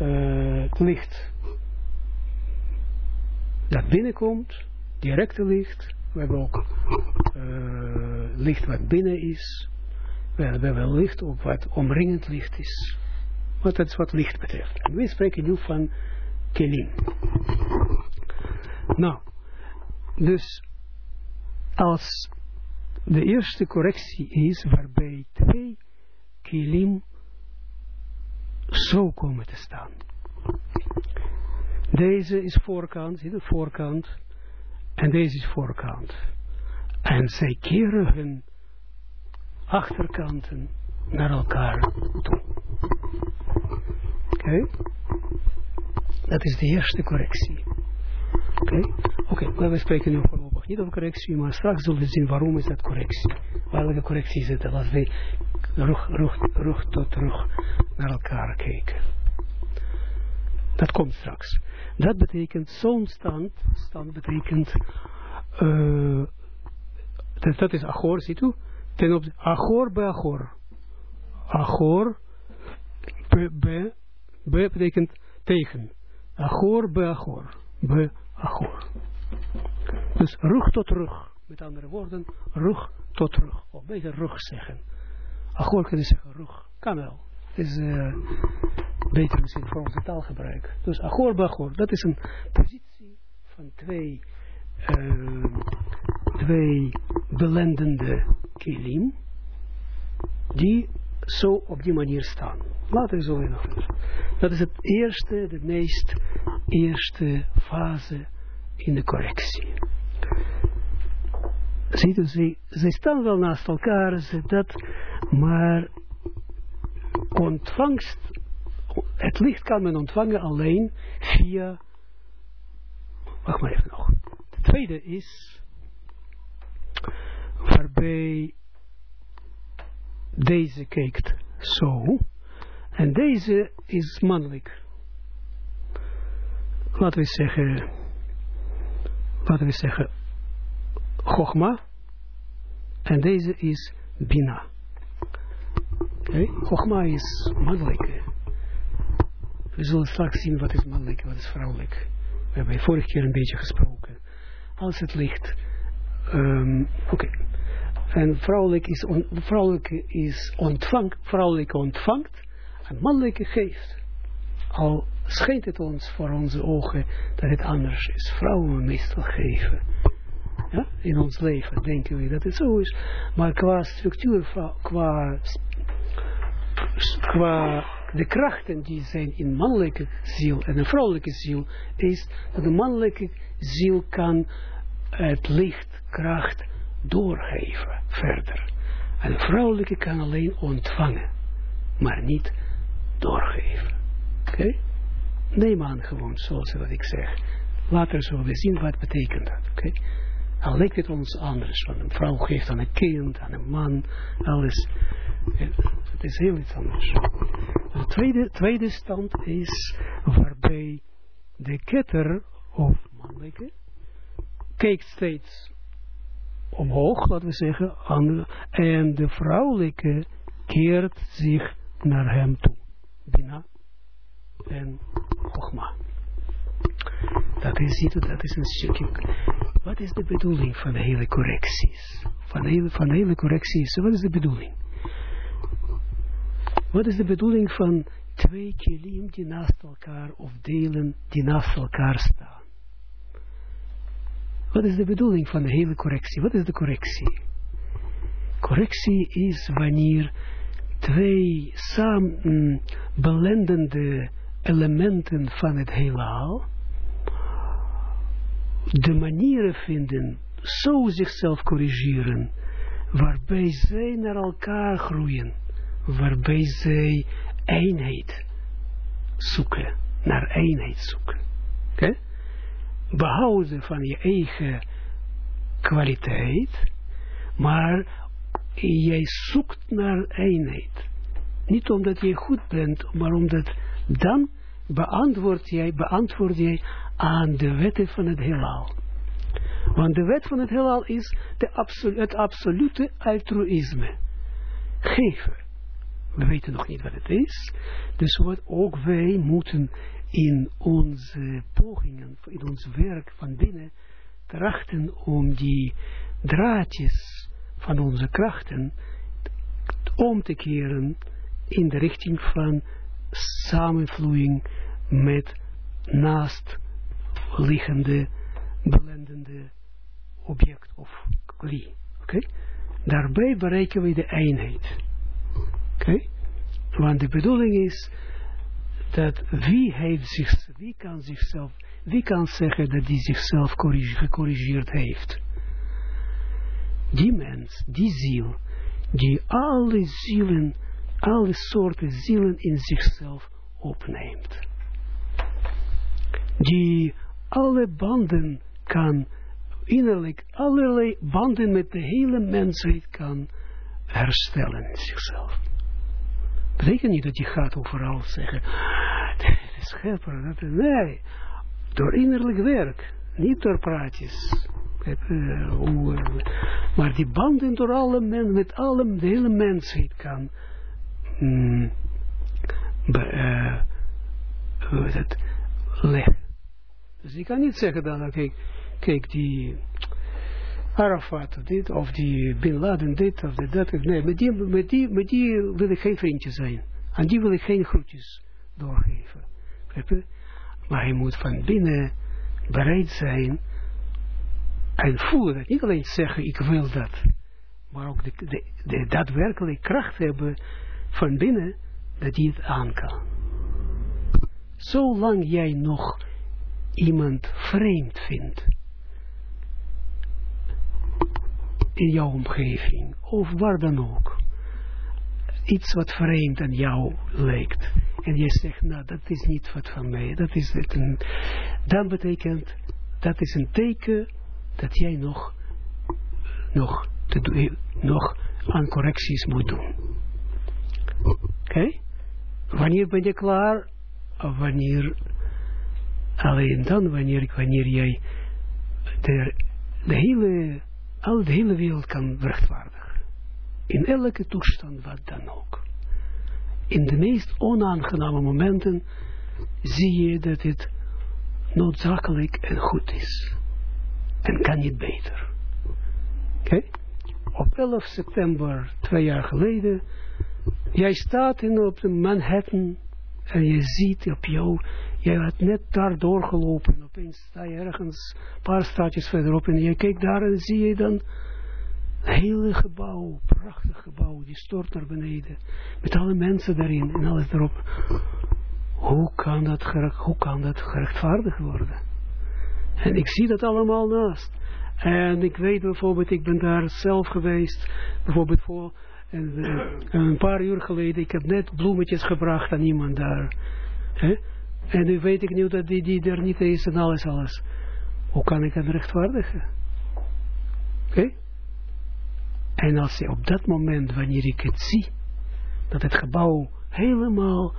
uh, het licht dat binnenkomt, directe licht. We hebben ook uh, licht wat binnen is. We hebben licht op wat omringend licht is. Wat dat is wat licht betreft. En we spreken nu van kelim. Nou, dus als de eerste correctie is waarbij twee kilim zo komen te staan. Deze is voorkant, zie je, voorkant. En deze is voorkant. En zij keren hun achterkanten naar elkaar toe. Oké? Dat is de eerste correctie. Oké, okay? okay, we spreken nu voorlopig niet over correctie, maar straks zullen we zien waarom is dat correctie. Welke correctie is het als we rug, rug, tot rug naar elkaar kijken. Dat komt straks. Dat betekent zo'n stand, stand betekent, uh, dat, is achor, ziet u? Ten op, achor bij achor. Achor, be, be, be betekent tegen. Achor bij achor. Be achor. Dus rug tot rug. Met andere woorden, rug tot rug. Of beter rug zeggen. Achor kunnen zeggen rug. Kan wel. Het is uh, beter misschien voor onze taalgebruik. Dus achor bachor, dat is een positie van twee, uh, twee belendende kilim, die zo op die manier staan. Laten we zo verder. Dat is het eerste, de meest eerste fase in de correctie. Ziet u, ze, ze staan wel naast elkaar, ze dat, maar ontvangst, het licht kan men ontvangen alleen via, wacht maar even nog. De tweede is, waarbij deze kijkt zo, en deze is mannelijk. Laten we zeggen, laten we zeggen, Chogma, en deze is Bina. Okay. Is mannelijke. We zullen straks zien wat is mannelijk en wat is vrouwelijk. We hebben vorige keer een beetje gesproken. Als het licht, um, oké. En vrouwelijk is, on, vrouwelijke is ontvangt, vrouwelijke ontvangt en mannelijke geeft. Al schijnt het ons voor onze ogen dat het anders is. Vrouwen meestal geven. Ja? In ons leven denken we dat het zo is. Maar qua structuur, qua, qua de krachten die zijn in mannelijke ziel en een vrouwelijke ziel, is dat de mannelijke ziel kan het licht, kracht doorgeven verder. En de vrouwelijke kan alleen ontvangen, maar niet doorgeven. Oké? Neem aan gewoon, zoals wat ik zeg. Later zullen we zien wat betekent dat. Oké? Okay? Al lijkt het ons anders, want een vrouw geeft aan een kind, aan een man, alles. Het is heel iets anders. De tweede, tweede stand is waarbij de ketter, of mannelijke, kijkt steeds omhoog, laten we zeggen, en de vrouwelijke keert zich naar hem toe. Bina en Chogma. Dat is, dat is een stukje. Wat is de bedoeling van de hele correcties? Van hele, van hele correcties, wat is de bedoeling? Wat is de bedoeling van twee kilim die naast elkaar, of delen die naast elkaar staan? Wat is de bedoeling van de hele correctie? Wat is de correctie? Correctie is wanneer twee samen belendende elementen van het heelal de manieren vinden, zo zichzelf corrigeren, waarbij zij naar elkaar groeien, waarbij zij eenheid zoeken, naar eenheid zoeken. Okay? Behouden van je eigen kwaliteit, maar jij zoekt naar eenheid. Niet omdat je goed bent, maar omdat dan beantwoord jij, beantwoord jij aan de wetten van het heelal. Want de wet van het heelal is de het absolute altruïsme. Geven. We weten nog niet wat het is. Dus wat ook wij moeten in onze pogingen, in ons werk van binnen, trachten om die draadjes van onze krachten om te keren in de richting van samenvloeiing met naast liggende, blendende object of kli. Oké? Daarbij bereiken we de eenheid. Oké? Want de bedoeling is dat wie heeft zich, wie kan zichzelf, wie kan zeggen dat die zichzelf gecorrigeerd heeft? Die mens, die ziel, die alle zielen, alle soorten zielen in zichzelf opneemt. Die alle banden kan, innerlijk allerlei banden met de hele mensheid kan herstellen in zichzelf. Betekent niet dat je gaat overal zeggen, de schepper, dat, nee, door innerlijk werk, niet door praatjes. Maar die banden door alle mensen, met alle, de hele mensheid kan mm, be, uh, hoe is het, leggen. Dus ik kan niet zeggen dan, kijk, kijk die, Arafat dit, of die Bin Laden dit, of dat. Nee, met die, met, die, met die wil ik geen vriendje zijn. Aan die wil ik geen groetjes doorgeven. Maar hij moet van binnen bereid zijn en voelen dat. Niet alleen zeggen, ik wil dat. Maar ook de, de, de daadwerkelijk kracht hebben van binnen, dat hij het aan kan. Zolang jij nog iemand vreemd vindt, in jouw omgeving, of waar dan ook, iets wat vreemd aan jou lijkt, en je zegt, nou, dat is niet wat van mij, dat is het dan betekent, dat is een teken dat jij nog, nog, te, nog aan correcties moet doen. Oké? Wanneer ben je klaar? Wanneer, alleen dan, wanneer, wanneer jij de hele, al de hele wereld kan rechtvaardigen. In elke toestand, wat dan ook. In de meest onaangename momenten zie je dat het noodzakelijk en goed is. En kan niet beter. Oké? Op 11 september, twee jaar geleden, jij staat in op de Manhattan en je ziet op jou, jij had net daar doorgelopen, opeens sta je ergens een paar straatjes verderop en je kijkt daar en zie je dan een hele gebouw, prachtig gebouw, die stort naar beneden, met alle mensen daarin en alles erop. Hoe kan dat, hoe kan dat gerechtvaardigd worden? En ik zie dat allemaal naast. En ik weet bijvoorbeeld, ik ben daar zelf geweest, bijvoorbeeld voor en, uh, een paar uur geleden, ik heb net bloemetjes gebracht aan iemand daar. Hè? En nu weet ik nu dat die, die er niet is en alles, alles. Hoe kan ik het rechtvaardigen? Oké? En als je op dat moment, wanneer ik het zie, dat het gebouw helemaal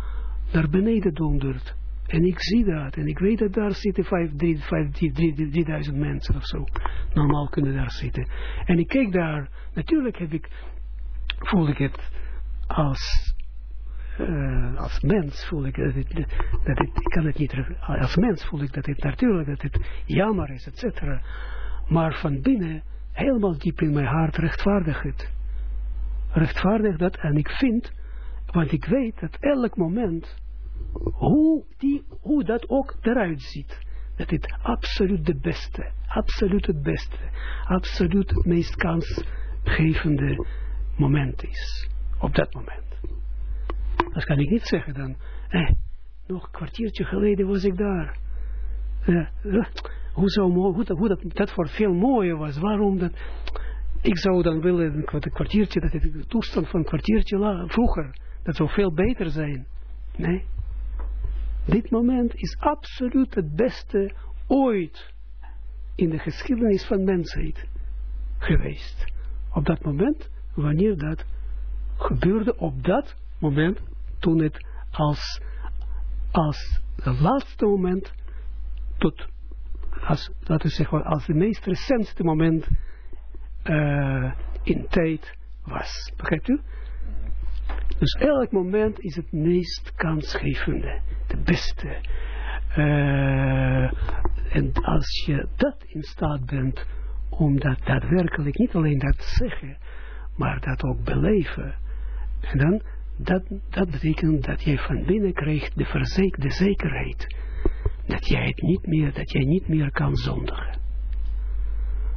naar beneden dondert, en ik zie dat, en ik weet dat daar zitten 3000 mensen of zo, normaal kunnen daar zitten. En ik kijk daar, natuurlijk heb ik voel ik het als, uh, als mens voel ik dat, het, dat ik kan het niet, als mens voel ik dat het natuurlijk, dat het jammer is, et cetera. Maar van binnen, helemaal diep in mijn hart, rechtvaardig het. Rechtvaardig dat, en ik vind, want ik weet dat elk moment, hoe, die, hoe dat ook eruit ziet, dat het absoluut de beste, absoluut het beste, absoluut het meest kansgevende moment is. Op dat moment. Dat kan ik niet zeggen dan. Eh, nog een kwartiertje geleden was ik daar. Eh, eh, hoe, zou, hoe, hoe dat, dat voor veel mooier was. Waarom dat... Ik zou dan willen een kwartiertje, dat het toestand van een kwartiertje la, vroeger, dat zou veel beter zijn. Nee. Dit moment is absoluut het beste ooit in de geschiedenis van mensheid geweest. Op dat moment wanneer dat gebeurde op dat moment, toen het als, als het laatste moment, tot, als, laten we zeggen, als het meest recentste moment uh, in tijd was. Begrijpt u? Dus elk moment is het meest kansgevende, de beste. Uh, en als je dat in staat bent om dat daadwerkelijk, niet alleen dat te zeggen, maar dat ook beleven. En dan, dat, dat betekent dat jij van binnen krijgt de, de zekerheid dat jij het niet meer, dat jij niet meer kan zondigen.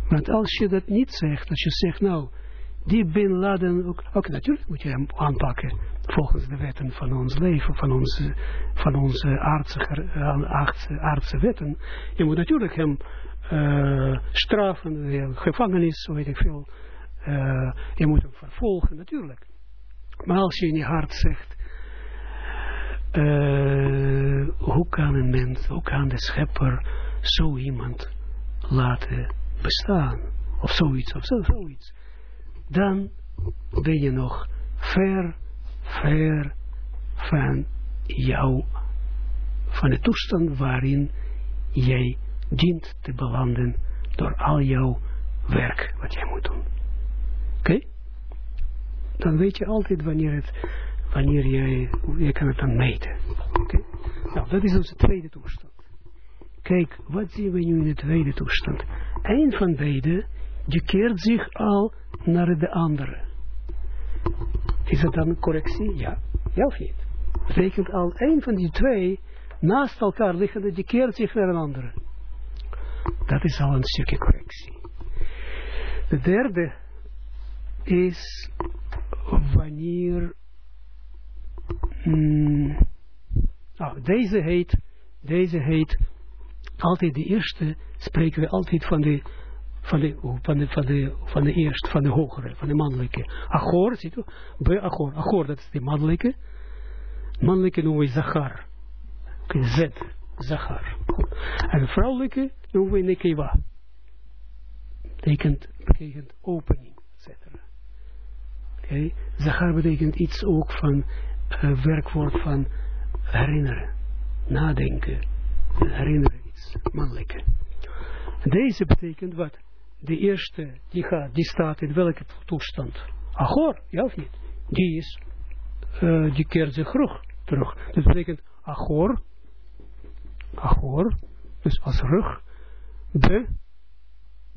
Want als je dat niet zegt, als je zegt, nou, die Bin Laden, ook, ook natuurlijk moet je hem aanpakken, volgens de wetten van ons leven, van onze, van onze aardse, aardse, aardse wetten. Je moet natuurlijk hem uh, straffen, gevangenis, zo weet ik veel, uh, je moet hem vervolgen, natuurlijk. Maar als je in je hart zegt, uh, hoe kan een mens, hoe kan de schepper zo iemand laten bestaan? Of zoiets, of zo, zoiets. Dan ben je nog ver, ver van jou, van de toestand waarin jij dient te belanden door al jouw werk wat jij moet doen. Oké? Dan weet je altijd wanneer het, wanneer je, je kan het dan meten. Oké? Nou, dat is onze tweede toestand. Kijk, wat zien we nu in de tweede toestand? Een van beide die keert zich al naar de andere. Is dat dan een correctie? Ja. Ja of niet? Betekent al een van die twee naast elkaar liggen, die keert zich naar een andere. Dat is al een stukje correctie. De derde is wanneer mm, nou, deze heet deze heet altijd de eerste spreken we altijd van de van de, van de, van de, van de eerste, van de hogere, van de mannelijke. Achor, ziet u? Bij Achor. Achor, dat is de mannelijke. Mannelijke noemen we Zachar. Z, Zachar. En vrouwelijke noemen we Nekewa. Betekent, betekent opening. Oké. Okay. Zachar betekent iets ook van uh, werkwoord van herinneren, nadenken, herinneren iets, mannelijke. Deze betekent wat? De eerste, die, gaat, die staat in welke toestand? Achor, ja of niet? Die is, uh, die keert zich terug. terug. Dus betekent Achor, Achor, dus als rug, Be,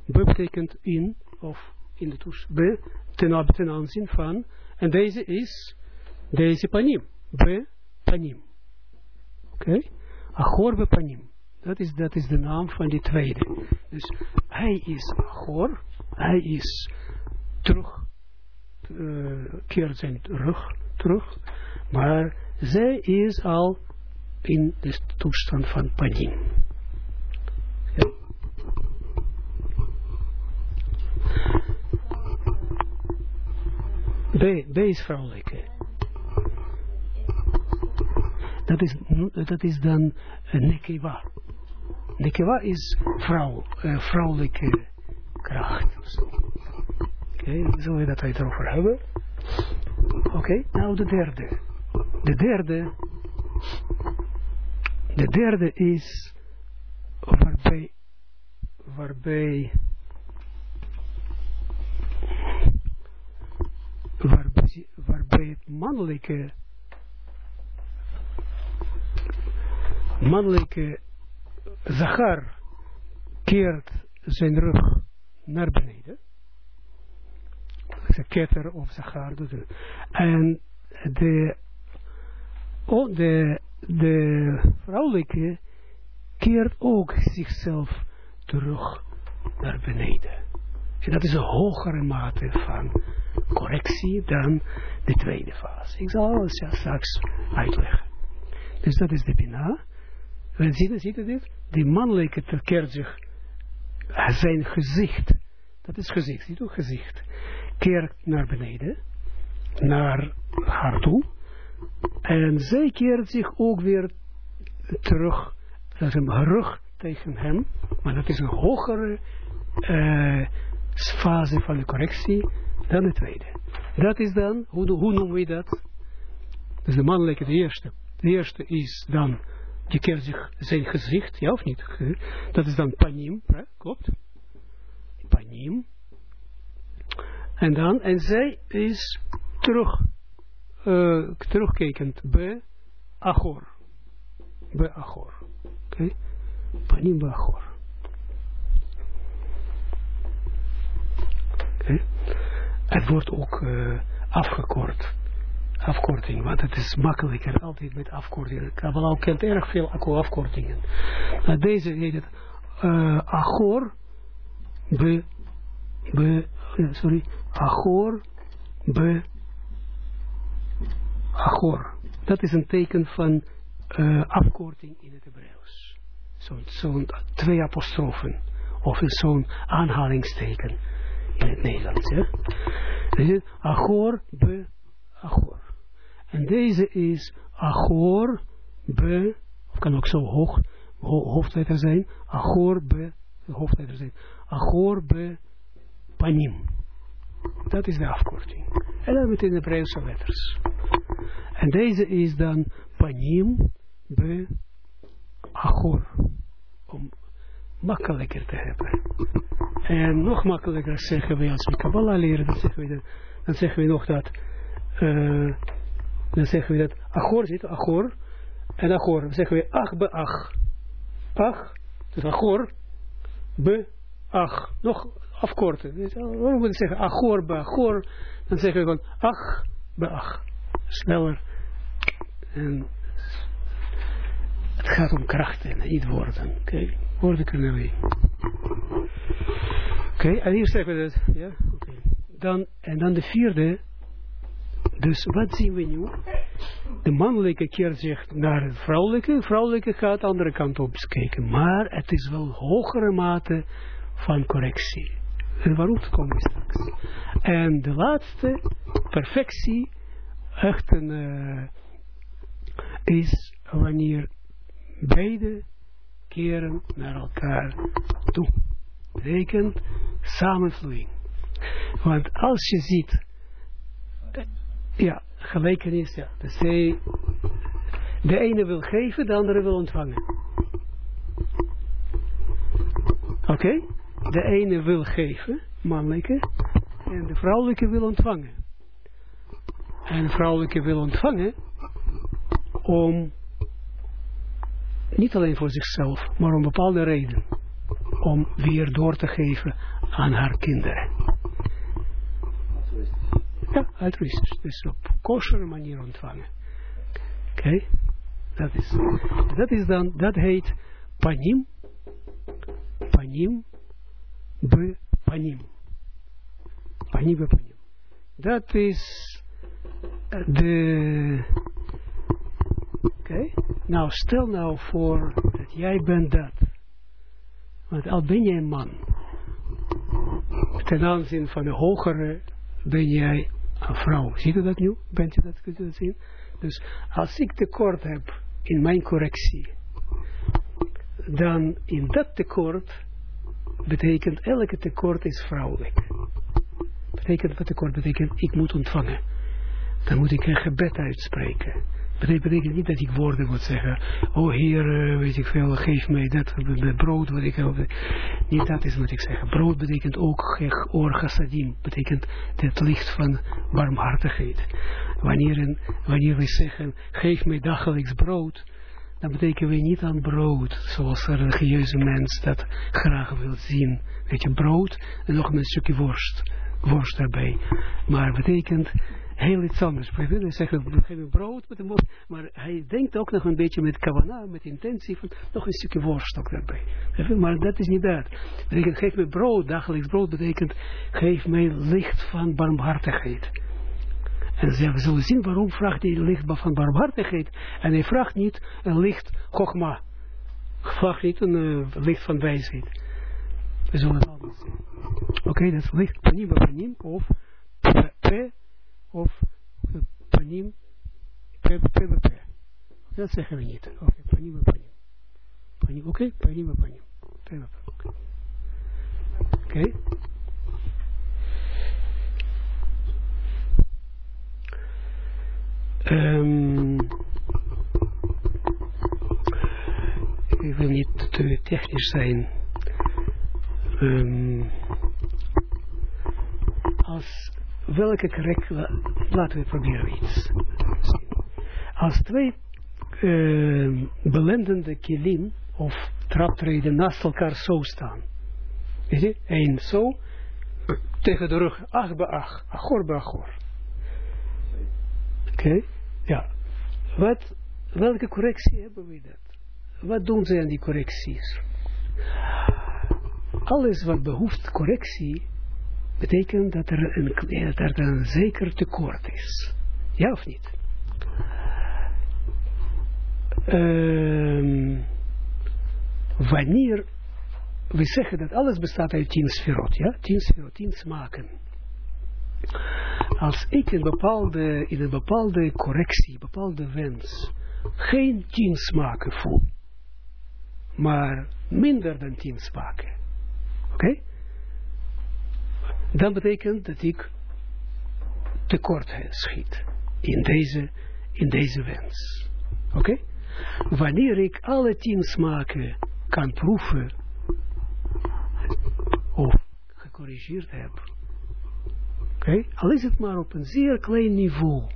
Be betekent in, of in de toestand, Be, ten, ten aanzien van, en deze is, deze panim, Be, panim. Oké? Okay? Achor, Be, panim. Dat is, dat is de naam van die tweede. Dus hij is Achor, hij is terug, uh, keert zijn rug terug, maar zij is al in de toestand van panim. B, B is vrouwelijke. Dat is, dat is dan een nekewa. Nekewa is vrouw, uh, vrouwelijke kracht. Oké, okay, zullen we dat erover hebben? Oké, okay, nou de derde. De derde, de derde is waarbij, waarbij, waarbij het mannelijke, mannelijke Zachar keert zijn rug naar beneden. Ze ketter of Zachar doet het. En de, de, de vrouwelijke keert ook zichzelf terug naar beneden. En dat is een hogere mate van correctie dan de tweede fase. Ik zal alles ja, straks uitleggen. Dus dat is de Bina. En ziet, ziet u dit? Die mannelijke keert zich, zijn gezicht, dat is gezicht, ziet u, gezicht, keert naar beneden, naar haar toe, en zij keert zich ook weer terug, dat is een rug tegen hem, maar dat is een hogere uh, fase van de correctie dan de tweede. Dat is dan, hoe, hoe noemen we dat? Dus de mannelijke, de eerste. De eerste is dan je keert zich zijn gezicht, ja of niet? Dat is dan panim, hè? klopt? Panim. En dan, en zij is terug, uh, terugkijkend bij Achor. Bij Achor. Oké? Panim bij Achor. Oké? Het wordt ook uh, afgekort afkorting, want het is makkelijker altijd met afkortingen. Kabbalah kent erg veel afkortingen. Maar deze heet het uh, Achor, be, be, sorry, Achor, be, Achor. Dat is een teken van afkorting in het Hebreeuws. Zo'n zo twee apostrofen, of zo'n aanhalingsteken in het Nederlands. Ja? Achor, be, Achor. En deze is Achor, Be, of kan ook zo hoog, ho hoofdletter zijn, Achor, Be, hoofdletter zijn, Achor, Be, Panim. Dat is de afkorting. En dan met in de Hebreeuwse letters. En deze is dan Panim, Be, Achor. Om makkelijker te hebben. En nog makkelijker zeggen we als we Kabbalah leren, dan zeggen we, dan zeggen we nog dat... Dan zeggen we dat achor zit, achor. En achor, dan zeggen we ach be ach. Ach, dus achor, be ach. Nog afkorten. Waarom moet ik zeggen achor bij achor? Dan zeggen we gewoon ach bij ach. Sneller. En het gaat om krachten, niet woorden. Oké. Woorden kunnen we. Oké, en hier zeggen we dat. Ja. Okay. Dan, en dan de vierde. Dus wat zien we nu? De mannelijke keert zich naar het vrouwelijke. vrouwelijke gaat de andere kant op kijken. Maar het is wel hogere mate van correctie. En waarom komen we straks. En de laatste, perfectie, echt een, uh, is wanneer beide keren naar elkaar toe. Betekent samenvloeiing. Want als je ziet, ja, gelijkenis, ja, de zee, de ene wil geven, de andere wil ontvangen. Oké? De ene wil geven, mannelijke, en de vrouwelijke wil ontvangen. En de vrouwelijke wil ontvangen om, niet alleen voor zichzelf, maar om bepaalde reden. Om weer door te geven aan haar kinderen. Ja, altruïstisch. Dus op kosher manier ontvangen. Oké? Okay? Dat is, dat is dan, dat heet panim, panim, be panim. Panim be panim. Dat is de, oké, okay? Nou stel nou voor dat jij bent dat. Want al ben jij een man, ten aanzien van de hogere ben jij een vrouw. Ziet u dat nu? Bent u dat, kunt u zien? Dus als ik tekort heb in mijn correctie, dan in dat tekort betekent elke tekort is vrouwelijk. Betekent wat tekort betekent, ik moet ontvangen. Dan moet ik een gebed uitspreken. Dat betekent niet dat ik woorden moet zeggen. Oh Heer, weet ik veel, geef mij dat, dat brood wat ik. Niet dat is wat ik zeg. Brood betekent ook orgasadim. Betekent het licht van barmhartigheid. Wanneer, wanneer we zeggen, geef mij dagelijks brood. Dan betekenen we niet aan brood, zoals een religieuze mens dat graag wil zien. Weet je, brood en nog een stukje worst. Worst erbij. Maar betekent heel iets anders. Hij zegt, we geven brood met maar hij denkt ook nog een beetje met kavana, met intentie van nog een stukje worst ook daarbij. Maar dat is niet dat. Betekent, geef me brood, dagelijks brood betekent, geef mij licht van barmhartigheid. En we zullen zien waarom vraagt hij licht van barmhartigheid. En hij vraagt niet een licht chogma. Hij vraagt niet een uh, licht van wijsheid. We zullen het allemaal zien. Oké, dat is licht panim of pe of panim PWP. Dat zeggen we niet. Oké, okay, panim panim. panim Oké, okay, panim panim. PWP. Oké. Okay. Um, ik wil niet te technisch zijn. Um, als welke correct, laten we proberen iets. Als twee uh, belendende kilim of traptreden naast elkaar zo staan. Weet je, één zo, tegen de rug, ach ach, achor bij. Oké, ja. Wat, welke correctie hebben we dat? Wat doen ze aan die correcties? Alles wat behoeft correctie, betekent dat er een, dat er een zeker tekort is. Ja of niet? Um, wanneer we zeggen dat alles bestaat uit tien sferot, ja, tien sferot, tien smaken. Als ik in, bepaalde, in een bepaalde correctie, bepaalde wens, geen tien smaken voel, maar minder dan tien smaken, oké? Dan betekent dat ik tekort schiet in deze, in deze wens. Oké? Wanneer ik alle tien smaken kan proeven of gecorrigeerd heb, oké, al is het maar op een zeer klein niveau,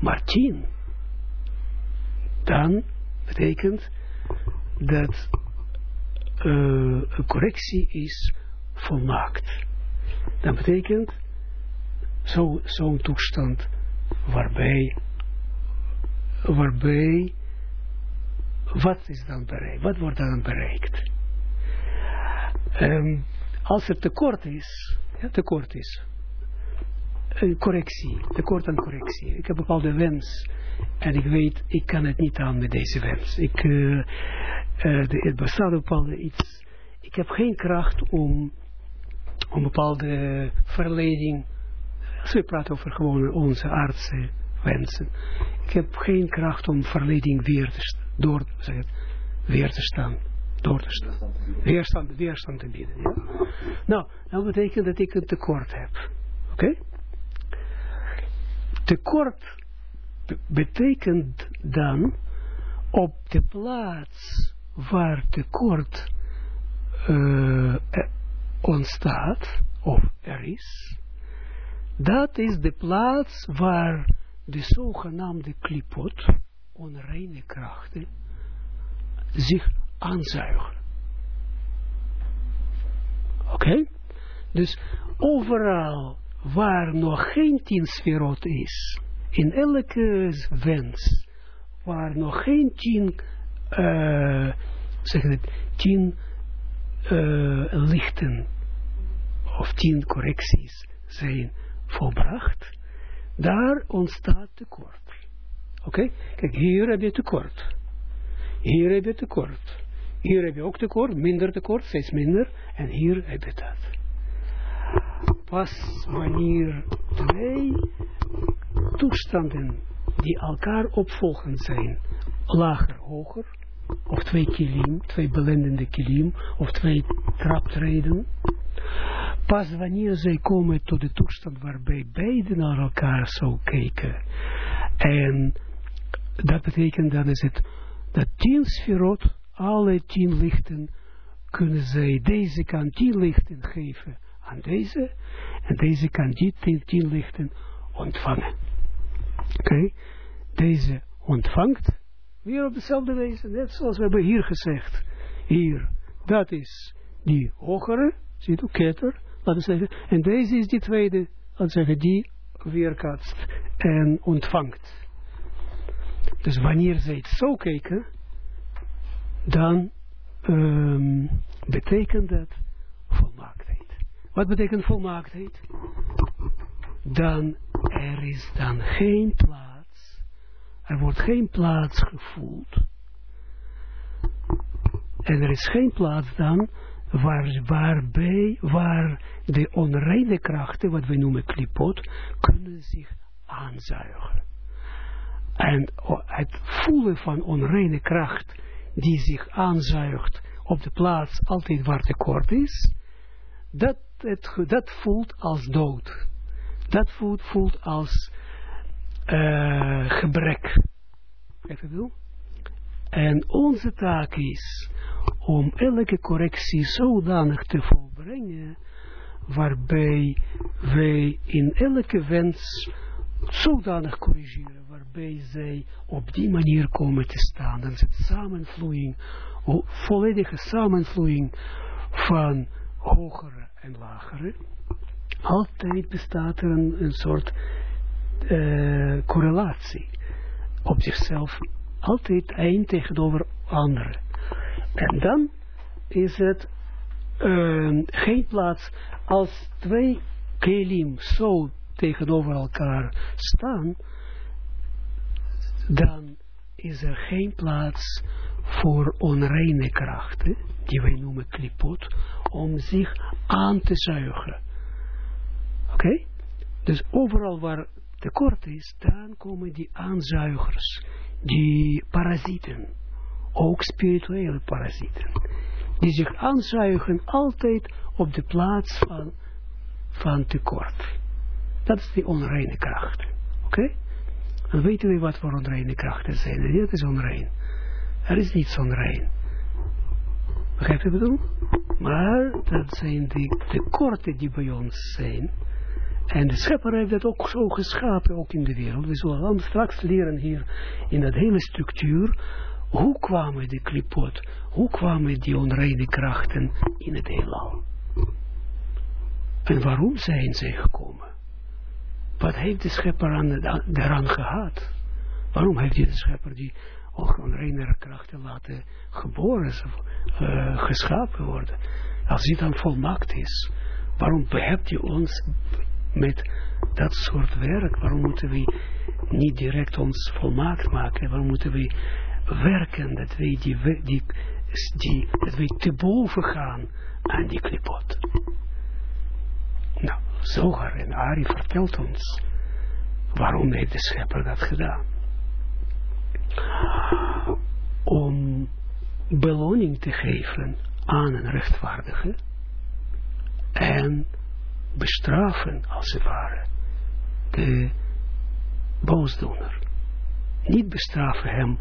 maar tien, dan betekent dat uh, een correctie is volmaakt. Dat betekent zo'n zo toestand waarbij, waarbij, wat is dan bereikt? Wat wordt dan bereikt? Um, als er tekort is, ja, tekort is, een correctie, tekort aan correctie. Ik heb een bepaalde wens en ik weet, ik kan het niet aan met deze wens. Ik, uh, uh, de, het bestaat bepaalde iets, ik heb geen kracht om, om bepaalde verleding, als we praten over gewoon onze aardse wensen, ik heb geen kracht om verleding weer te, door, zeg het, weer te staan door te staan. Weerstand, weerstand te bieden. Nou, dat betekent dat ik een tekort heb. Oké? Tekort betekent dan op de plaats waar tekort uh, ontstaat, of er is, dat is de plaats waar de zogenaamde klipot, onreine krachten, zich aanzuigen. Oké? Dus overal waar nog geen tien sferot is, in elke wens, waar nog geen tien, uh, zeg het, tien uh, lichten of tien correcties zijn volbracht, daar ontstaat tekort. Oké? Kijk, hier heb je tekort. Hier heb je tekort. Hier heb je ook tekort, minder tekort, steeds minder. En hier heb je dat. Pas wanneer twee toestanden die elkaar opvolgend zijn, lager, hoger, of twee kilim, twee belendende kilim, of twee traptreden, pas wanneer zij komen tot de toestand waarbij beide naar elkaar zo kijken, en dat betekent dan is het dat tien sferot, alle tien lichten, kunnen zij, deze kan tien lichten geven aan deze, en deze kan die tien, tien lichten ontvangen. Oké, deze ontvangt, weer op dezelfde wijze, net zoals we hebben hier gezegd. Hier, dat is die hogere, ziet u, ketter, laten zeggen, en deze is die tweede, laten zeggen, die weerkaatst en ontvangt. Dus wanneer zij het zo kijken, dan um, betekent dat volmaaktheid. Wat betekent volmaaktheid? Dan er is dan geen plaats, er wordt geen plaats gevoeld. En er is geen plaats dan waar, waarbij, waar de onreine krachten, wat we noemen klipot, kunnen zich aanzuigen. En het voelen van onreine kracht die zich aanzuigt op de plaats altijd waar tekort is, dat, het, dat voelt als dood. Dat voelt, voelt als uh, gebrek. Even En onze taak is om elke correctie zodanig te volbrengen, waarbij wij in elke wens zodanig corrigeren, waarbij zij op die manier komen te staan. Dan is het samenvloeiing, volledige samenvloeiing van hogere en lagere. Altijd bestaat er een, een soort uh, correlatie. Op zichzelf altijd één tegenover andere. En dan is het uh, geen plaats als twee kelim zo tegenover elkaar staan, dan is er geen plaats voor onreine krachten, die wij noemen klipot, om zich aan te zuigen. Oké? Dus overal waar tekort is, dan komen die aanzuigers, die parasieten, ook spirituele parasieten, die zich aanzuigen altijd op de plaats van, van tekort. Dat is die onreine kracht. Oké? Dan weten we wat voor onreine krachten zijn. En dit is onrein. Er is niets onrein. Begrijp je wat ik bedoel? Maar dat zijn die tekorten die bij ons zijn. En de schepper heeft dat ook zo geschapen, ook in de wereld. We zullen straks leren hier in dat hele structuur. Hoe kwamen die klipot, hoe kwamen die onreine krachten in het heelal? En waarom zijn zij gekomen? Wat heeft de schepper aan, daaraan gehad? Waarom heeft hij de schepper die ook onreinere krachten laten geboren, uh, geschapen worden? Als hij dan volmaakt is, waarom behept hij ons met dat soort werk? Waarom moeten we niet direct ons volmaakt maken? Waarom moeten we werken dat we, die, die, die, dat we te boven gaan aan die klipot? Nou, Zogar en Ari vertelt ons waarom heeft de schepper dat gedaan. Om beloning te geven aan een rechtvaardige en bestraffen, als het ware, de boosdoener. Niet bestraffen hem,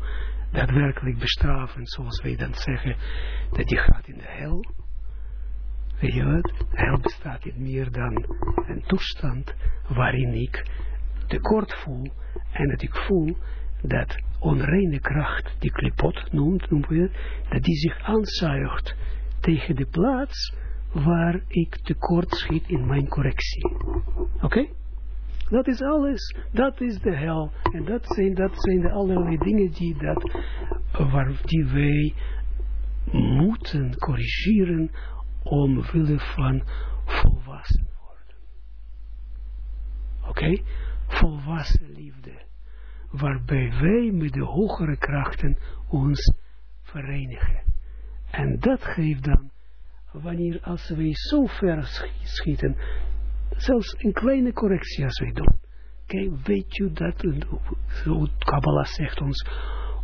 daadwerkelijk bestraffen, zoals wij dan zeggen, dat hij gaat in de hel. Weet je wat? Hel bestaat niet meer dan een toestand waarin ik tekort voel en dat ik voel dat onreine kracht, die klipot noemt, noemen we dat die zich aanzuigt tegen de plaats waar ik tekort schiet in mijn correctie. Oké? Dat is alles. Dat is de hel. En dat zijn, dat zijn de allerlei dingen die, dat, waar, die wij moeten corrigeren omwille van volwassen worden. Oké? Volwassen liefde. Waarbij wij met de hogere krachten ons verenigen. En dat geeft dan wanneer als wij zo ver schieten, zelfs een kleine correctie als wij doen. Weet je dat, zo Kabbalah zegt ons,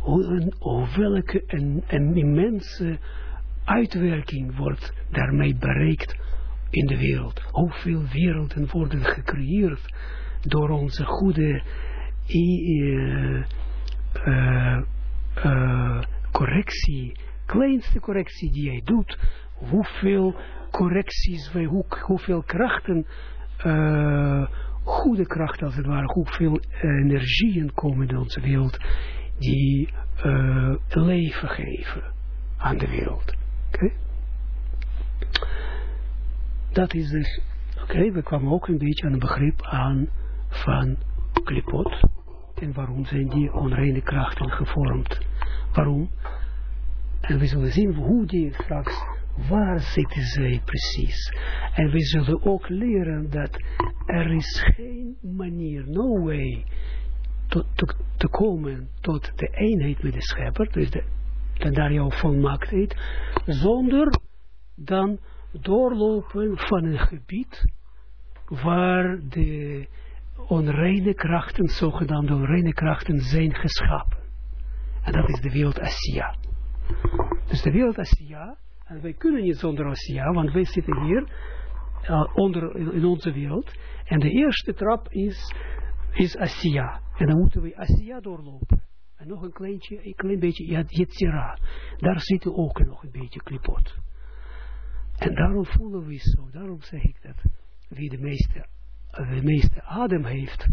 hoe, welke een, een immense uitwerking wordt daarmee bereikt in de wereld. Hoeveel werelden worden gecreëerd door onze goede uh, uh, uh, correctie, kleinste correctie die jij doet, hoeveel correcties, wij, hoe, hoeveel krachten, uh, goede krachten als het ware, hoeveel energieën komen in onze wereld die uh, leven geven aan de wereld. Oké? Dat is dus, oké, we kwamen ook een beetje aan een begrip aan van klipot. En waarom zijn die onreine krachten gevormd? Waarom? En we zullen zien hoe die straks Waar zitten zij precies? En we zullen ook leren dat er is geen manier, no way, te, te, komen tot de eenheid met de schepper, dus de, de daar jouw volmaaktheid, zonder dan doorlopen van een gebied waar de onreine krachten, zogenaamde onreine krachten, zijn geschapen. En dat is de wereld Asia. Dus de wereld Asia en wij kunnen niet zonder Asia, want wij zitten hier uh, onder, in, onze wereld. En de eerste trap is, is Asia. En dan moeten we Asia doorlopen. En nog een kleintje, een klein beetje Yetzira. Daar zit ook nog een beetje klipot. En daarom voelen we zo, daarom zeg ik dat. Wie de meeste, de meeste adem heeft,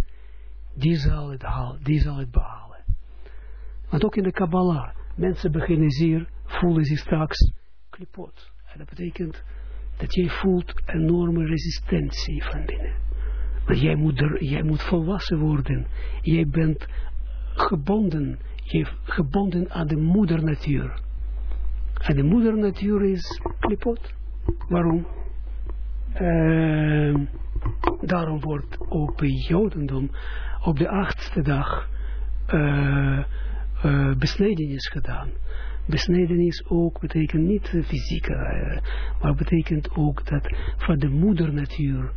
die zal het, halen, die zal het behalen. Want ook in de Kabbalah, mensen beginnen zeer, voelen zich straks En dat betekent dat jij voelt enorme resistentie van binnen. Want jij moet, jij moet volwassen worden. Jij bent gebonden. Je gebonden aan de moeder natuur. En de moeder natuur is klipot. Waarom? Uh, daarom wordt ook bij Jodendom op de achtste dag uh, uh, gedaan besnedenis ook betekent niet fysieke, uh, maar betekent ook dat van de moeder natuur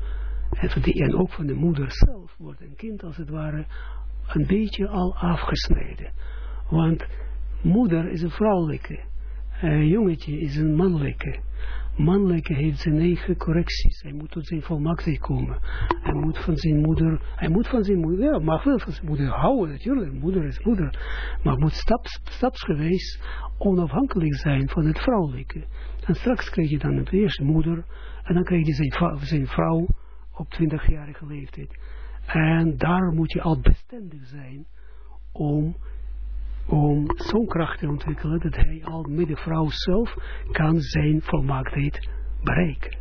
en, van die, en ook van de moeder zelf wordt een kind als het ware een beetje al afgesneden. Want moeder is een vrouwelijke, een jongetje is een mannelijke mannelijke heeft zijn eigen correcties. Hij moet tot zijn volmaaktheid komen. Hij moet van zijn moeder, hij moet van zijn moeder, ja, mag wel van zijn moeder houden natuurlijk. Moeder is moeder. Maar moet staps, stapsgewijs onafhankelijk zijn van het vrouwelijke. En straks krijg je dan de eerste moeder. En dan krijg je zijn, zijn vrouw op 20-jarige leeftijd. En daar moet je al bestendig zijn om om zo'n kracht te ontwikkelen dat hij al met de vrouw zelf kan zijn volmaaktheid bereiken.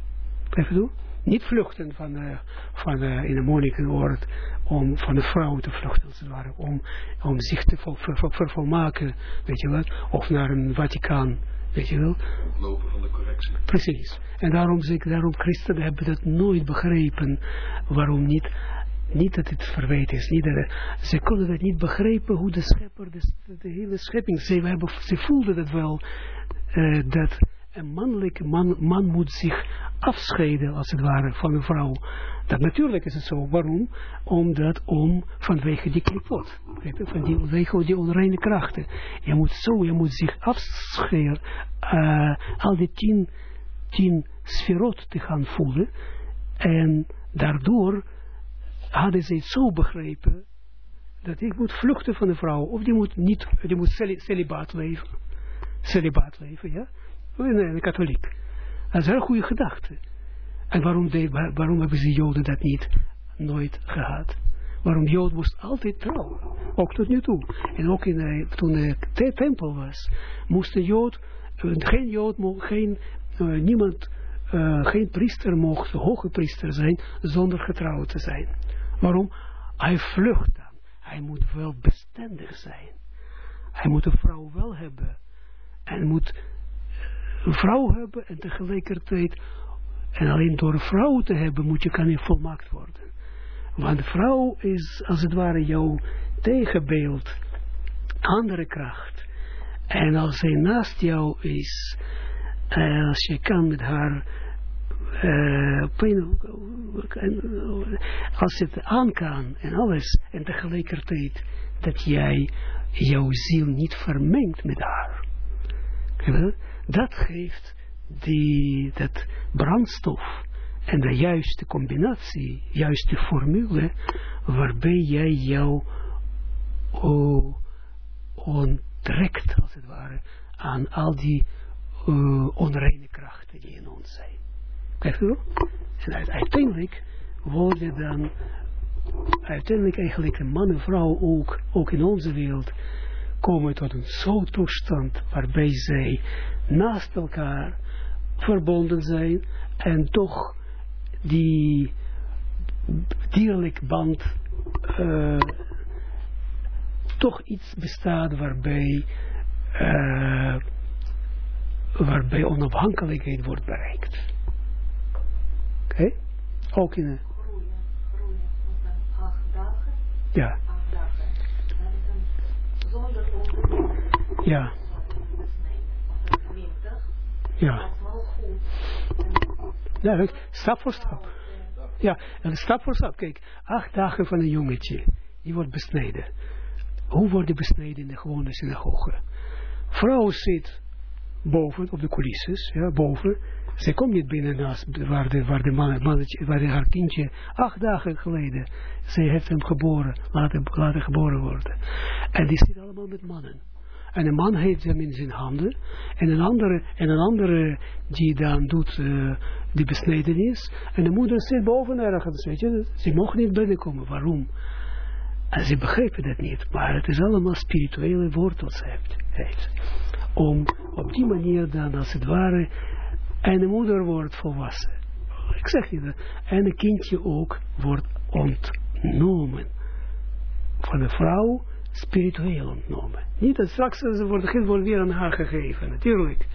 Begrijp je niet vluchten van, uh, van uh, in een monnikenoord om van de vrouw te vluchten, als het ware, om, om zich te vervolmaken, ver, ver, weet je wat, of naar een Vaticaan, weet je wel. Lopen van de correctie. Precies. En daarom, zeg daarom christenen hebben dat nooit begrepen, waarom niet, niet dat het verwijt is, niet dat, ze konden dat niet begrijpen hoe de schepper, de, hele schepping, ze, hebben, ze voelden dat wel, uh, dat een mannelijke man, man moet zich afscheiden, als het ware, van een vrouw. Dat natuurlijk is het zo. Waarom? Omdat om, vanwege die klipot. Van die, vanwege die onreine krachten. Je moet zo, je moet zich afscheiden, uh, al die tien, tien sferot te gaan voelen. En daardoor hadden ze het zo begrepen, dat ik moet vluchten van de vrouw. Of die moet niet, die moet celibaat leven. Celibaat leven, ja. Nee, een katholiek. Dat is een goede gedachte. En waarom, waarom hebben ze Joden dat niet nooit gehad? Waarom Jood moest altijd trouwen. Ook tot nu toe. En ook in, uh, toen de tempel was, moest de Jood, uh, geen Jood, geen, uh, niemand, geen priester mocht, hoge priester zijn, zonder getrouwd te zijn. Waarom? Hij vlucht dan. Hij moet wel bestendig zijn. Hij moet een vrouw wel hebben. En moet een vrouw hebben en tegelijkertijd, en alleen door een vrouw te hebben, moet je kan je volmaakt worden. Want vrouw is als het ware jouw tegenbeeld, andere kracht. En als zij naast jou is, uh, als je kan met haar, uh, als het aan kan en alles, en tegelijkertijd dat jij jouw ziel niet vermengt met haar dat geeft die, dat brandstof en de juiste combinatie, juiste formule, waarbij jij jou oh, onttrekt, als het ware, aan al die uh, onreine krachten die in ons zijn. En uiteindelijk worden dan, uiteindelijk eigenlijk een man en vrouw ook, ook in onze wereld, komen tot een zo'n toestand waarbij zij naast elkaar verbonden zijn en toch die dierlijk band uh, toch iets bestaat waarbij uh, waarbij onafhankelijkheid wordt bereikt. Okay? Ook in een... Ja. Ja. Ja. Ja, stap voor stap. Ja, en stap voor stap. Kijk, acht dagen van een jongetje, die wordt besneden. Hoe wordt die besneden in de gewone synagoge? Vrouw zit boven, op de coulisses, ja, boven. Ze komt niet binnen naast waar, de, waar, de man, mannetje, waar de, haar kindje acht dagen geleden, ze heeft hem geboren, laten, laten geboren worden. En die zit allemaal met mannen. En een man heeft hem in zijn handen. En een andere, en een andere die dan doet uh, die besnedenis. En de moeder zit boven ergens, weet je. Ze mogen niet binnenkomen. Waarom? En ze begrijpen dat niet. Maar het is allemaal spirituele wortels heeft. Om op die manier dan als het ware. En de moeder wordt volwassen. Ik zeg je En een kindje ook wordt ontnomen. Van de vrouw spiritueel ontnomen. Niet dat straks ze wordt, weer aan haar gegeven, natuurlijk.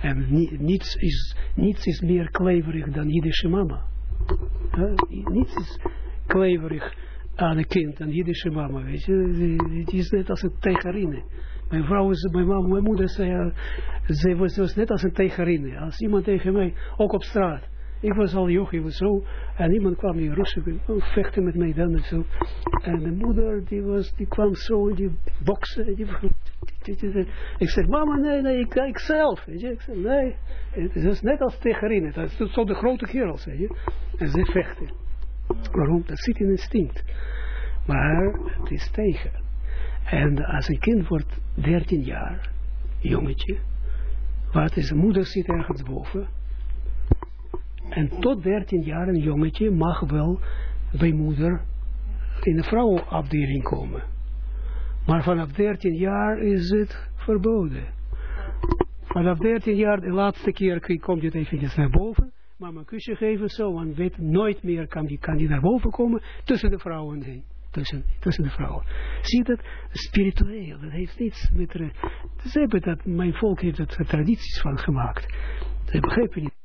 En niets is, niets is meer kleverig dan Jiddische mama. niets is kleverig aan een kind dan Jiddische mama, weet je. Het is net als een tegerine. Mijn vrouw is, mijn, mama, mijn moeder zei, ze was, was net als een tegerine. Als iemand tegen mij, ook op straat, ik was al jochie, was zo. En iemand kwam hier rusten, vechten met mij dan en zo. En de moeder, die, was, die kwam zo in die boksen. Die, ik zeg, mama, nee, nee, ik, ik zelf. Weet je. Ik zeg, nee, het is net als tegerin. Dat is zo de grote kerels, weet je. En ze vechten. Waarom? Dat zit in instinct. Maar het is tegen. En als een kind wordt 13 jaar, jongetje, wat is, de moeder zit ergens boven, en tot 13 jaar een jongetje mag wel bij moeder in de vrouwenafdeling komen. Maar vanaf 13 jaar is het verboden. Vanaf 13 jaar, de laatste keer komt het eventjes naar boven, mama een kusje geven, zo, want weet nooit meer kan die, kan die naar boven komen tussen de vrouwen heen. Tussen, tussen de vrouwen. Zie dat? Spiritueel, dat heeft niets met... Ze hebben dat, mijn volk heeft er tradities van gemaakt. Ze begrijpen niet.